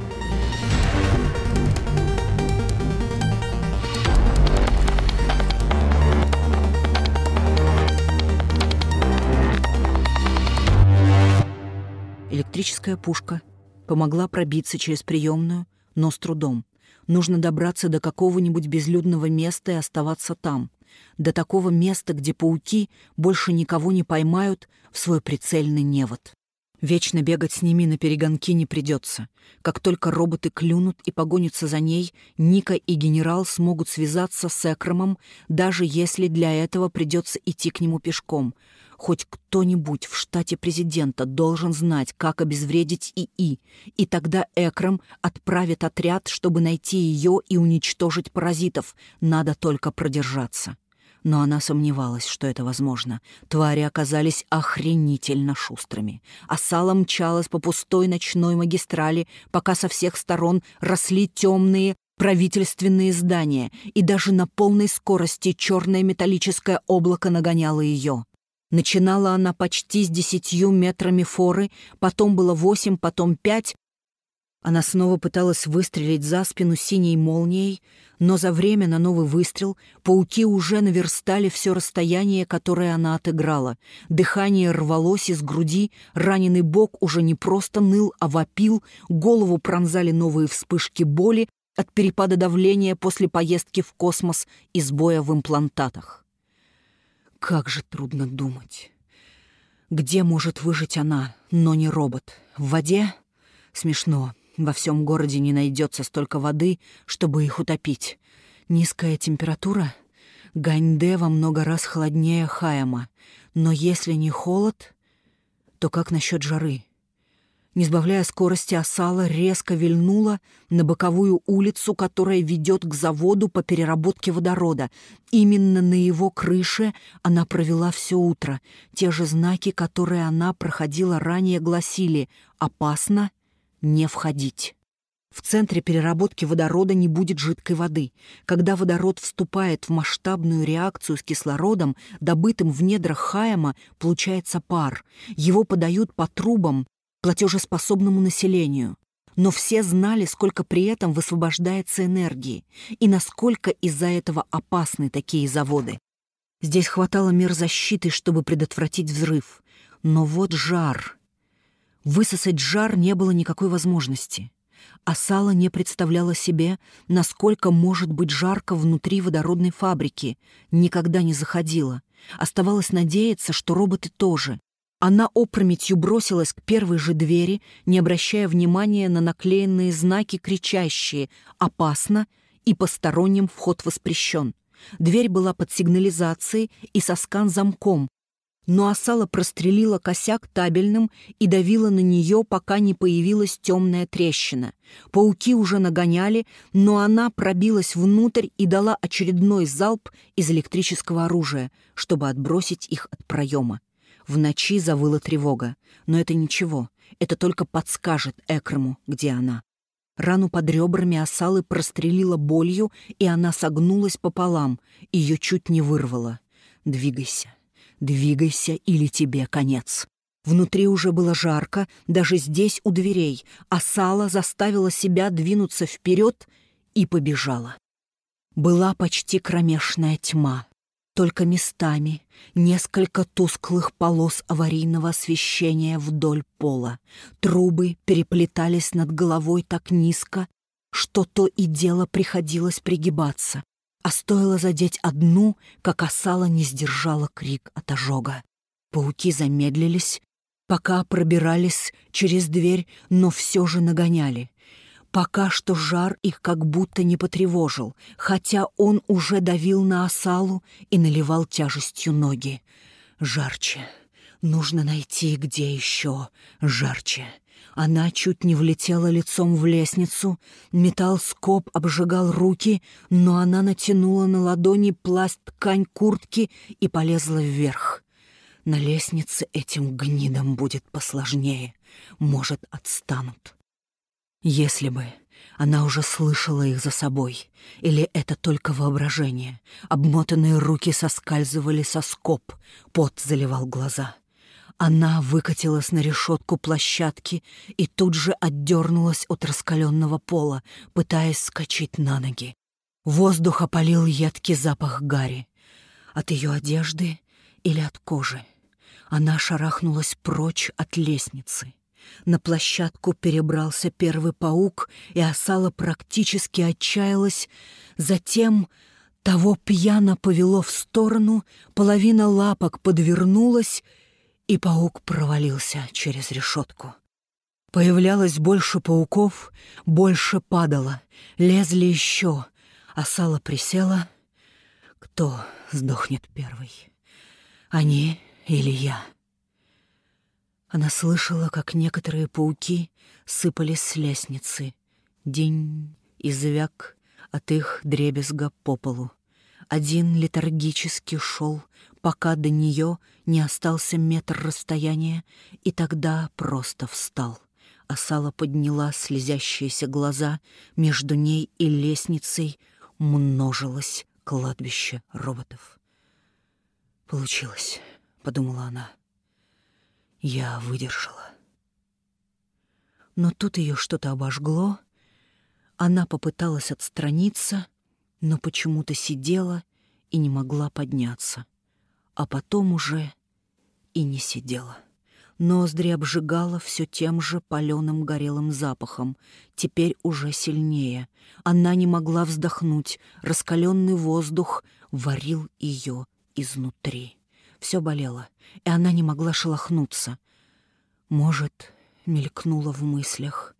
Электрическая пушка помогла пробиться через приемную, но с трудом. Нужно добраться до какого-нибудь безлюдного места и оставаться там. До такого места, где пауки больше никого не поймают в свой прицельный невод. Вечно бегать с ними на перегонки не придется. Как только роботы клюнут и погонятся за ней, Ника и генерал смогут связаться с Экромом, даже если для этого придется идти к нему пешком. Хоть кто-нибудь в штате президента должен знать, как обезвредить ИИ, и тогда Экрам отправит отряд, чтобы найти ее и уничтожить паразитов. Надо только продержаться. Но она сомневалась, что это возможно. Твари оказались охренительно шустрыми. А сало мчалось по пустой ночной магистрали, пока со всех сторон росли темные правительственные здания, и даже на полной скорости черное металлическое облако нагоняло ее. Начинала она почти с десятью метрами форы, потом было восемь, потом пять, она снова пыталась выстрелить за спину синей молнией, но за время на новый выстрел пауки уже наверстали все расстояние, которое она отыграла. Дыхание рвалось из груди, раненый бок уже не просто ныл, а вопил, голову пронзали новые вспышки боли от перепада давления после поездки в космос и сбоя в имплантатах. Как же трудно думать. Где может выжить она, но не робот? В воде? Смешно. Во всем городе не найдется столько воды, чтобы их утопить. Низкая температура? Ганьде во много раз холоднее Хаяма. Но если не холод, то как насчет жары? Не сбавляя скорости, Асала резко вильнула на боковую улицу, которая ведет к заводу по переработке водорода. Именно на его крыше она провела все утро. Те же знаки, которые она проходила ранее, гласили «Опасно не входить. В центре переработки водорода не будет жидкой воды. Когда водород вступает в масштабную реакцию с кислородом, добытым в недрах Хайема, получается пар. Его подают по трубам платежеспособному населению. Но все знали, сколько при этом высвобождается энергии и насколько из-за этого опасны такие заводы. Здесь хватало мер защиты, чтобы предотвратить взрыв. Но вот жар — Высосать жар не было никакой возможности. А сало не представляло себе, насколько может быть жарко внутри водородной фабрики. Никогда не заходила. Оставалось надеяться, что роботы тоже. Она опрометью бросилась к первой же двери, не обращая внимания на наклеенные знаки, кричащие «Опасно!» и «Посторонним вход воспрещен». Дверь была под сигнализацией и со скан-замком, но Асала прострелила косяк табельным и давила на нее, пока не появилась темная трещина. Пауки уже нагоняли, но она пробилась внутрь и дала очередной залп из электрического оружия, чтобы отбросить их от проема. В ночи завыла тревога, но это ничего, это только подскажет Экрему, где она. Рану под ребрами осалы прострелила болью, и она согнулась пополам, ее чуть не вырвало. «Двигайся, Двигайся, или тебе конец. Внутри уже было жарко, даже здесь у дверей, а Сала заставила себя двинуться вперед и побежала. Была почти кромешная тьма. Только местами несколько тусклых полос аварийного освещения вдоль пола. Трубы переплетались над головой так низко, что то и дело приходилось пригибаться а стоило задеть одну, как осала не сдержала крик от ожога. Пауки замедлились, пока пробирались через дверь, но все же нагоняли. Пока что жар их как будто не потревожил, хотя он уже давил на осалу и наливал тяжестью ноги. Жарче. Нужно найти, где еще жарче. Она чуть не влетела лицом в лестницу, металл скоб обжигал руки, но она натянула на ладони пласт ткань куртки и полезла вверх. На лестнице этим гнидам будет посложнее, может, отстанут. Если бы она уже слышала их за собой, или это только воображение, обмотанные руки соскальзывали со скоб, пот заливал глаза — она выкатилась на решетку площадки и тут же отдернулась от раскаленного пола, пытаясь скачать на ноги. Воздух опалил едкий запах гари. От ее одежды или от кожи. Она шарахнулась прочь от лестницы. На площадку перебрался первый паук, и Осала практически отчаялась. Затем того пьяно повело в сторону, половина лапок подвернулась, и паук провалился через решетку. Появлялось больше пауков, больше падало, лезли еще, а сало присело. Кто сдохнет первый? Они или я? Она слышала, как некоторые пауки сыпались с лестницы. День и звяк от их дребезга по полу. Один летаргически шел, пока до нее не остался метр расстояния, и тогда просто встал. Асала подняла слезящиеся глаза, между ней и лестницей множилось кладбище роботов. «Получилось», — подумала она. «Я выдержала». Но тут ее что-то обожгло. Она попыталась отстраниться, но почему-то сидела и не могла подняться. А потом уже и не сидела. Ноздри обжигала все тем же паленым горелым запахом, теперь уже сильнее. Она не могла вздохнуть, раскаленный воздух варил ее изнутри. Все болело, и она не могла шелохнуться. Может, мелькнула в мыслях.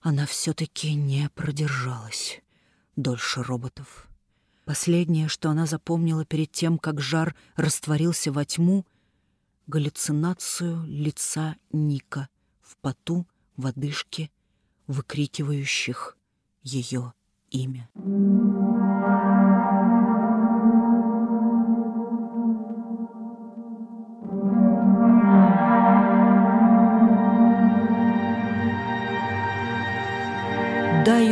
Она все-таки не продержалась дольше роботов. Последнее, что она запомнила перед тем, как жар растворился во тьму — галлюцинацию лица Ника в поту, в одышке, выкрикивающих ее имя.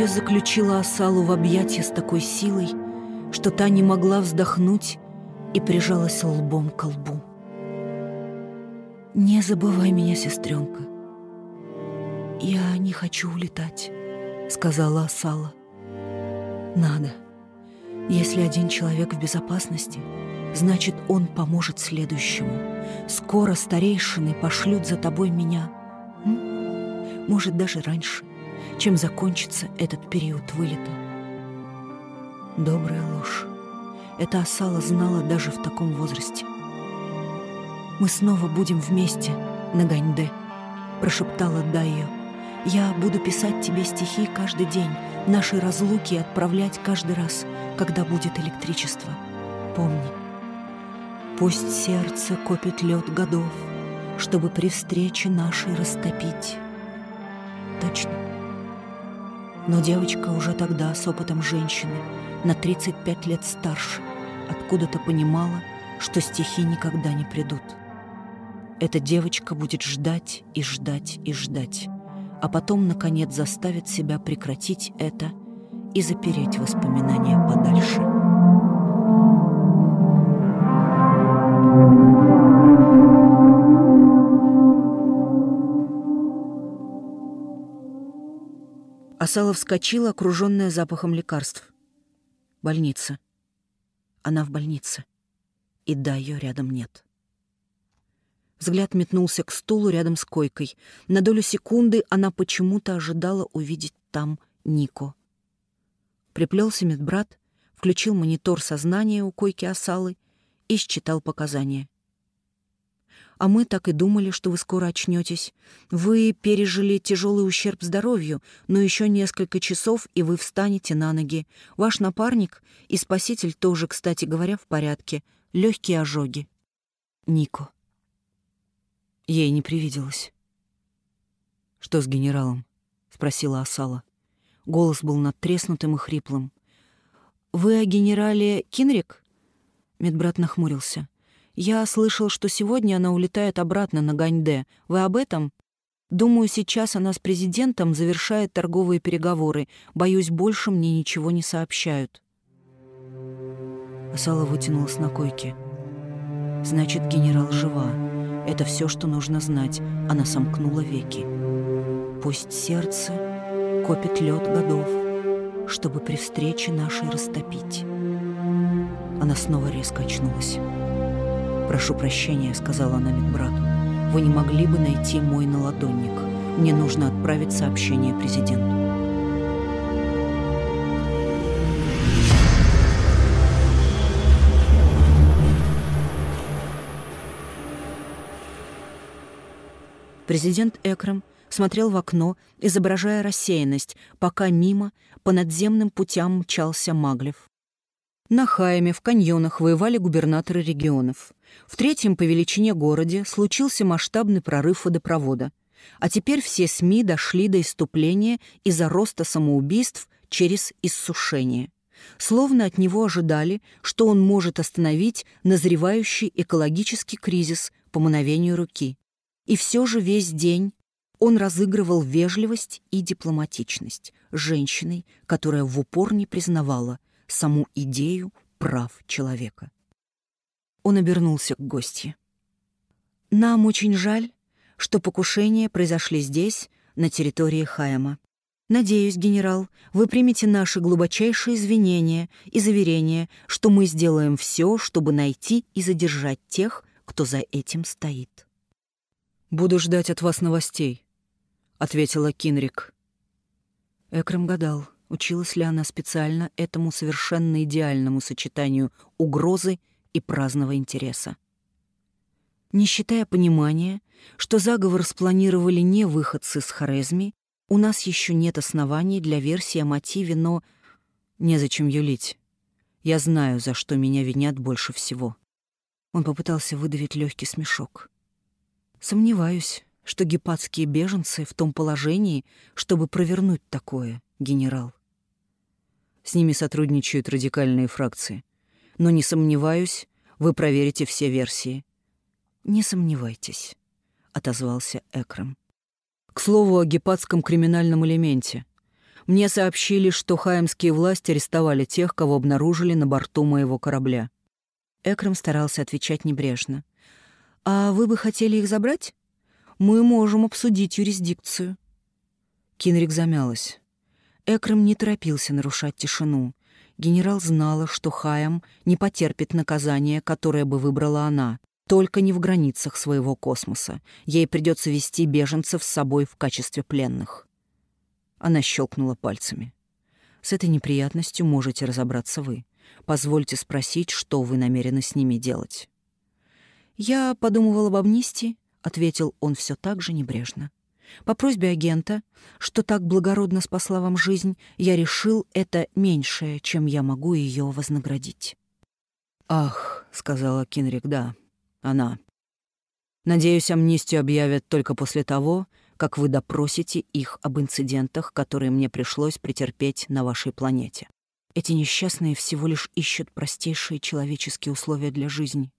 Дайо заключила Асалу в объятия с такой силой, что та не могла вздохнуть и прижалась лбом к лбу. «Не забывай меня, сестренка. Я не хочу улетать», — сказала Асала. «Надо. Если один человек в безопасности, значит, он поможет следующему. Скоро старейшины пошлют за тобой меня. М? Может, даже раньше, чем закончится этот период вылета». Добрая ложь. Это Асала знала даже в таком возрасте. «Мы снова будем вместе на Ганьде», — прошептала Дайо. «Я буду писать тебе стихи каждый день, наши разлуки отправлять каждый раз, когда будет электричество. Помни, пусть сердце копит лед годов, чтобы при встрече нашей растопить». Точно. Но девочка уже тогда с опытом женщины, на 35 лет старше, откуда-то понимала, что стихи никогда не придут. Эта девочка будет ждать и ждать и ждать, а потом, наконец, заставит себя прекратить это и запереть воспоминания подальше. Асала вскочила, окруженная запахом лекарств. Больница. Она в больнице. И да, ее рядом нет. Взгляд метнулся к стулу рядом с койкой. На долю секунды она почему-то ожидала увидеть там Нико. Приплелся медбрат, включил монитор сознания у койки осалы и считал показания. «А мы так и думали, что вы скоро очнетесь. Вы пережили тяжелый ущерб здоровью, но еще несколько часов, и вы встанете на ноги. Ваш напарник и спаситель тоже, кстати говоря, в порядке. Легкие ожоги. Нико. Ей не привиделось. «Что с генералом?» — спросила Асала. Голос был надтреснутым и хриплым. «Вы о генерале Кинрик?» Медбрат нахмурился. «Я слышал, что сегодня она улетает обратно на Ганьде. Вы об этом?» «Думаю, сейчас она с президентом завершает торговые переговоры. Боюсь, больше мне ничего не сообщают». Асала вытянулась на койке. «Значит, генерал жива». Это все, что нужно знать. Она сомкнула веки. Пусть сердце копит лед годов, чтобы при встрече нашей растопить. Она снова резко очнулась. «Прошу прощения», — сказала она медбрату. «Вы не могли бы найти мой наладонник? Мне нужно отправить сообщение президенту». Президент Экрам смотрел в окно, изображая рассеянность, пока мимо по надземным путям мчался Маглев. На Хайме в каньонах воевали губернаторы регионов. В третьем по величине городе случился масштабный прорыв водопровода. А теперь все СМИ дошли до иступления из-за роста самоубийств через иссушение. словно от него ожидали, что он может остановить назревающий экологический кризис по мановению руки. И все же весь день он разыгрывал вежливость и дипломатичность с женщиной, которая в упор не признавала саму идею прав человека. Он обернулся к гостье. «Нам очень жаль, что покушения произошли здесь, на территории Хайама. Надеюсь, генерал, вы примете наши глубочайшие извинения и заверения, что мы сделаем все, чтобы найти и задержать тех, кто за этим стоит. «Буду ждать от вас новостей», — ответила Кинрик. Экрам гадал, училась ли она специально этому совершенно идеальному сочетанию угрозы и праздного интереса. Не считая понимания, что заговор спланировали не выходцы с Хорезми, у нас еще нет оснований для версии о мотиве, но незачем юлить. Я знаю, за что меня винят больше всего. Он попытался выдавить легкий смешок. Сомневаюсь, что гепатские беженцы в том положении, чтобы провернуть такое, генерал. С ними сотрудничают радикальные фракции. Но не сомневаюсь, вы проверите все версии. Не сомневайтесь, отозвался Экрам. К слову о гепатском криминальном элементе. Мне сообщили, что хаемские власти арестовали тех, кого обнаружили на борту моего корабля. Экрам старался отвечать небрежно. «А вы бы хотели их забрать? Мы можем обсудить юрисдикцию». Кинрик замялась. Экрам не торопился нарушать тишину. Генерал знала, что Хаям не потерпит наказания, которое бы выбрала она, только не в границах своего космоса. Ей придется вести беженцев с собой в качестве пленных. Она щелкнула пальцами. С этой неприятностью можете разобраться вы. Позвольте спросить, что вы намерены с ними делать. Я подумывал об амнистии, ответил он все так же небрежно. По просьбе агента, что так благородно спасла вам жизнь, я решил это меньшее, чем я могу ее вознаградить. «Ах», — сказала Кинрик, — «да, она. Надеюсь, амнистию объявят только после того, как вы допросите их об инцидентах, которые мне пришлось претерпеть на вашей планете. Эти несчастные всего лишь ищут простейшие человеческие условия для жизни.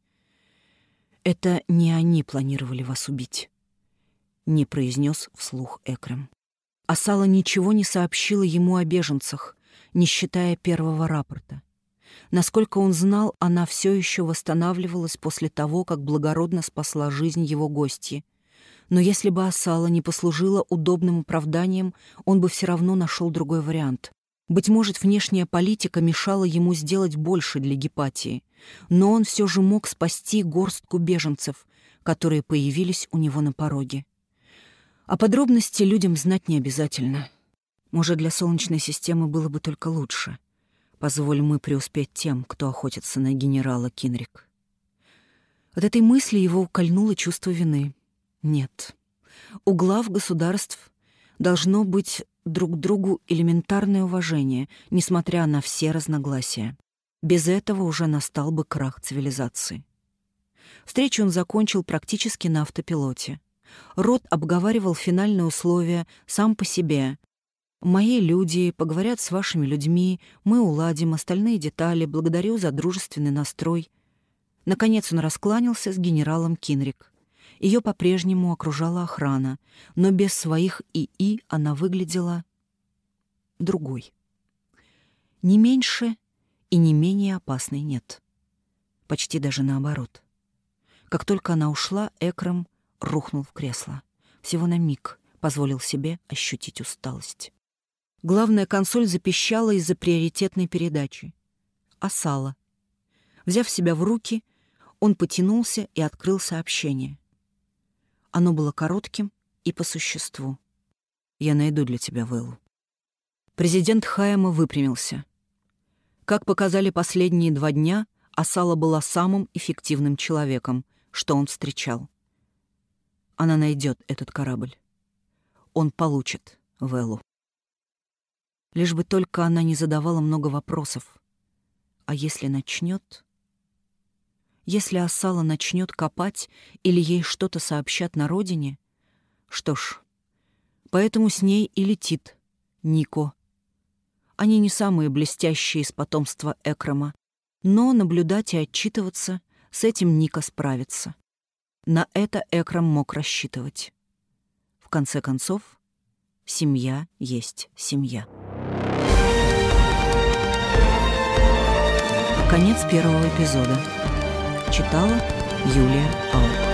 Это не они планировали вас убить, — не произнес вслух Экрем. Асала ничего не сообщила ему о беженцах, не считая первого рапорта. Насколько он знал, она все еще восстанавливалась после того, как благородно спасла жизнь его гостьи. Но если бы Асала не послужила удобным оправданием, он бы все равно нашел другой вариант. Быть может, внешняя политика мешала ему сделать больше для Гепатии, но он все же мог спасти горстку беженцев, которые появились у него на пороге. А подробности людям знать не обязательно. Может, для Солнечной системы было бы только лучше — Позволь мы преуспеть тем, кто охотится на генерала Кинрик. От этой мысли его укольнуло чувство вины. Нет. У глав государств должно быть друг другу элементарное уважение, несмотря на все разногласия. Без этого уже настал бы крах цивилизации. Встречу он закончил практически на автопилоте. Рот обговаривал финальные условия сам по себе, Мои люди поговорят с вашими людьми, мы уладим остальные детали, благодарю за дружественный настрой. Наконец он раскланялся с генералом Кинрик. Ее по-прежнему окружала охрана, но без своих ИИ она выглядела другой. Не меньше и не менее опасной нет. Почти даже наоборот. Как только она ушла, Экрам рухнул в кресло. Всего на миг позволил себе ощутить усталость. Главная консоль запищала из-за приоритетной передачи. Асала. Взяв себя в руки, он потянулся и открыл сообщение. Оно было коротким и по существу. «Я найду для тебя Вэллу». Президент Хайема выпрямился. Как показали последние два дня, Асала была самым эффективным человеком, что он встречал. Она найдет этот корабль. Он получит Вэллу. Лишь бы только она не задавала много вопросов. А если начнет? Если Асала начнет копать или ей что-то сообщат на родине? Что ж, поэтому с ней и летит Нико. Они не самые блестящие из потомства Экрама, но наблюдать и отчитываться с этим Ника справится. На это Экрам мог рассчитывать. В конце концов, семья есть семья. Конец первого эпизода. Читала Юлия Аут.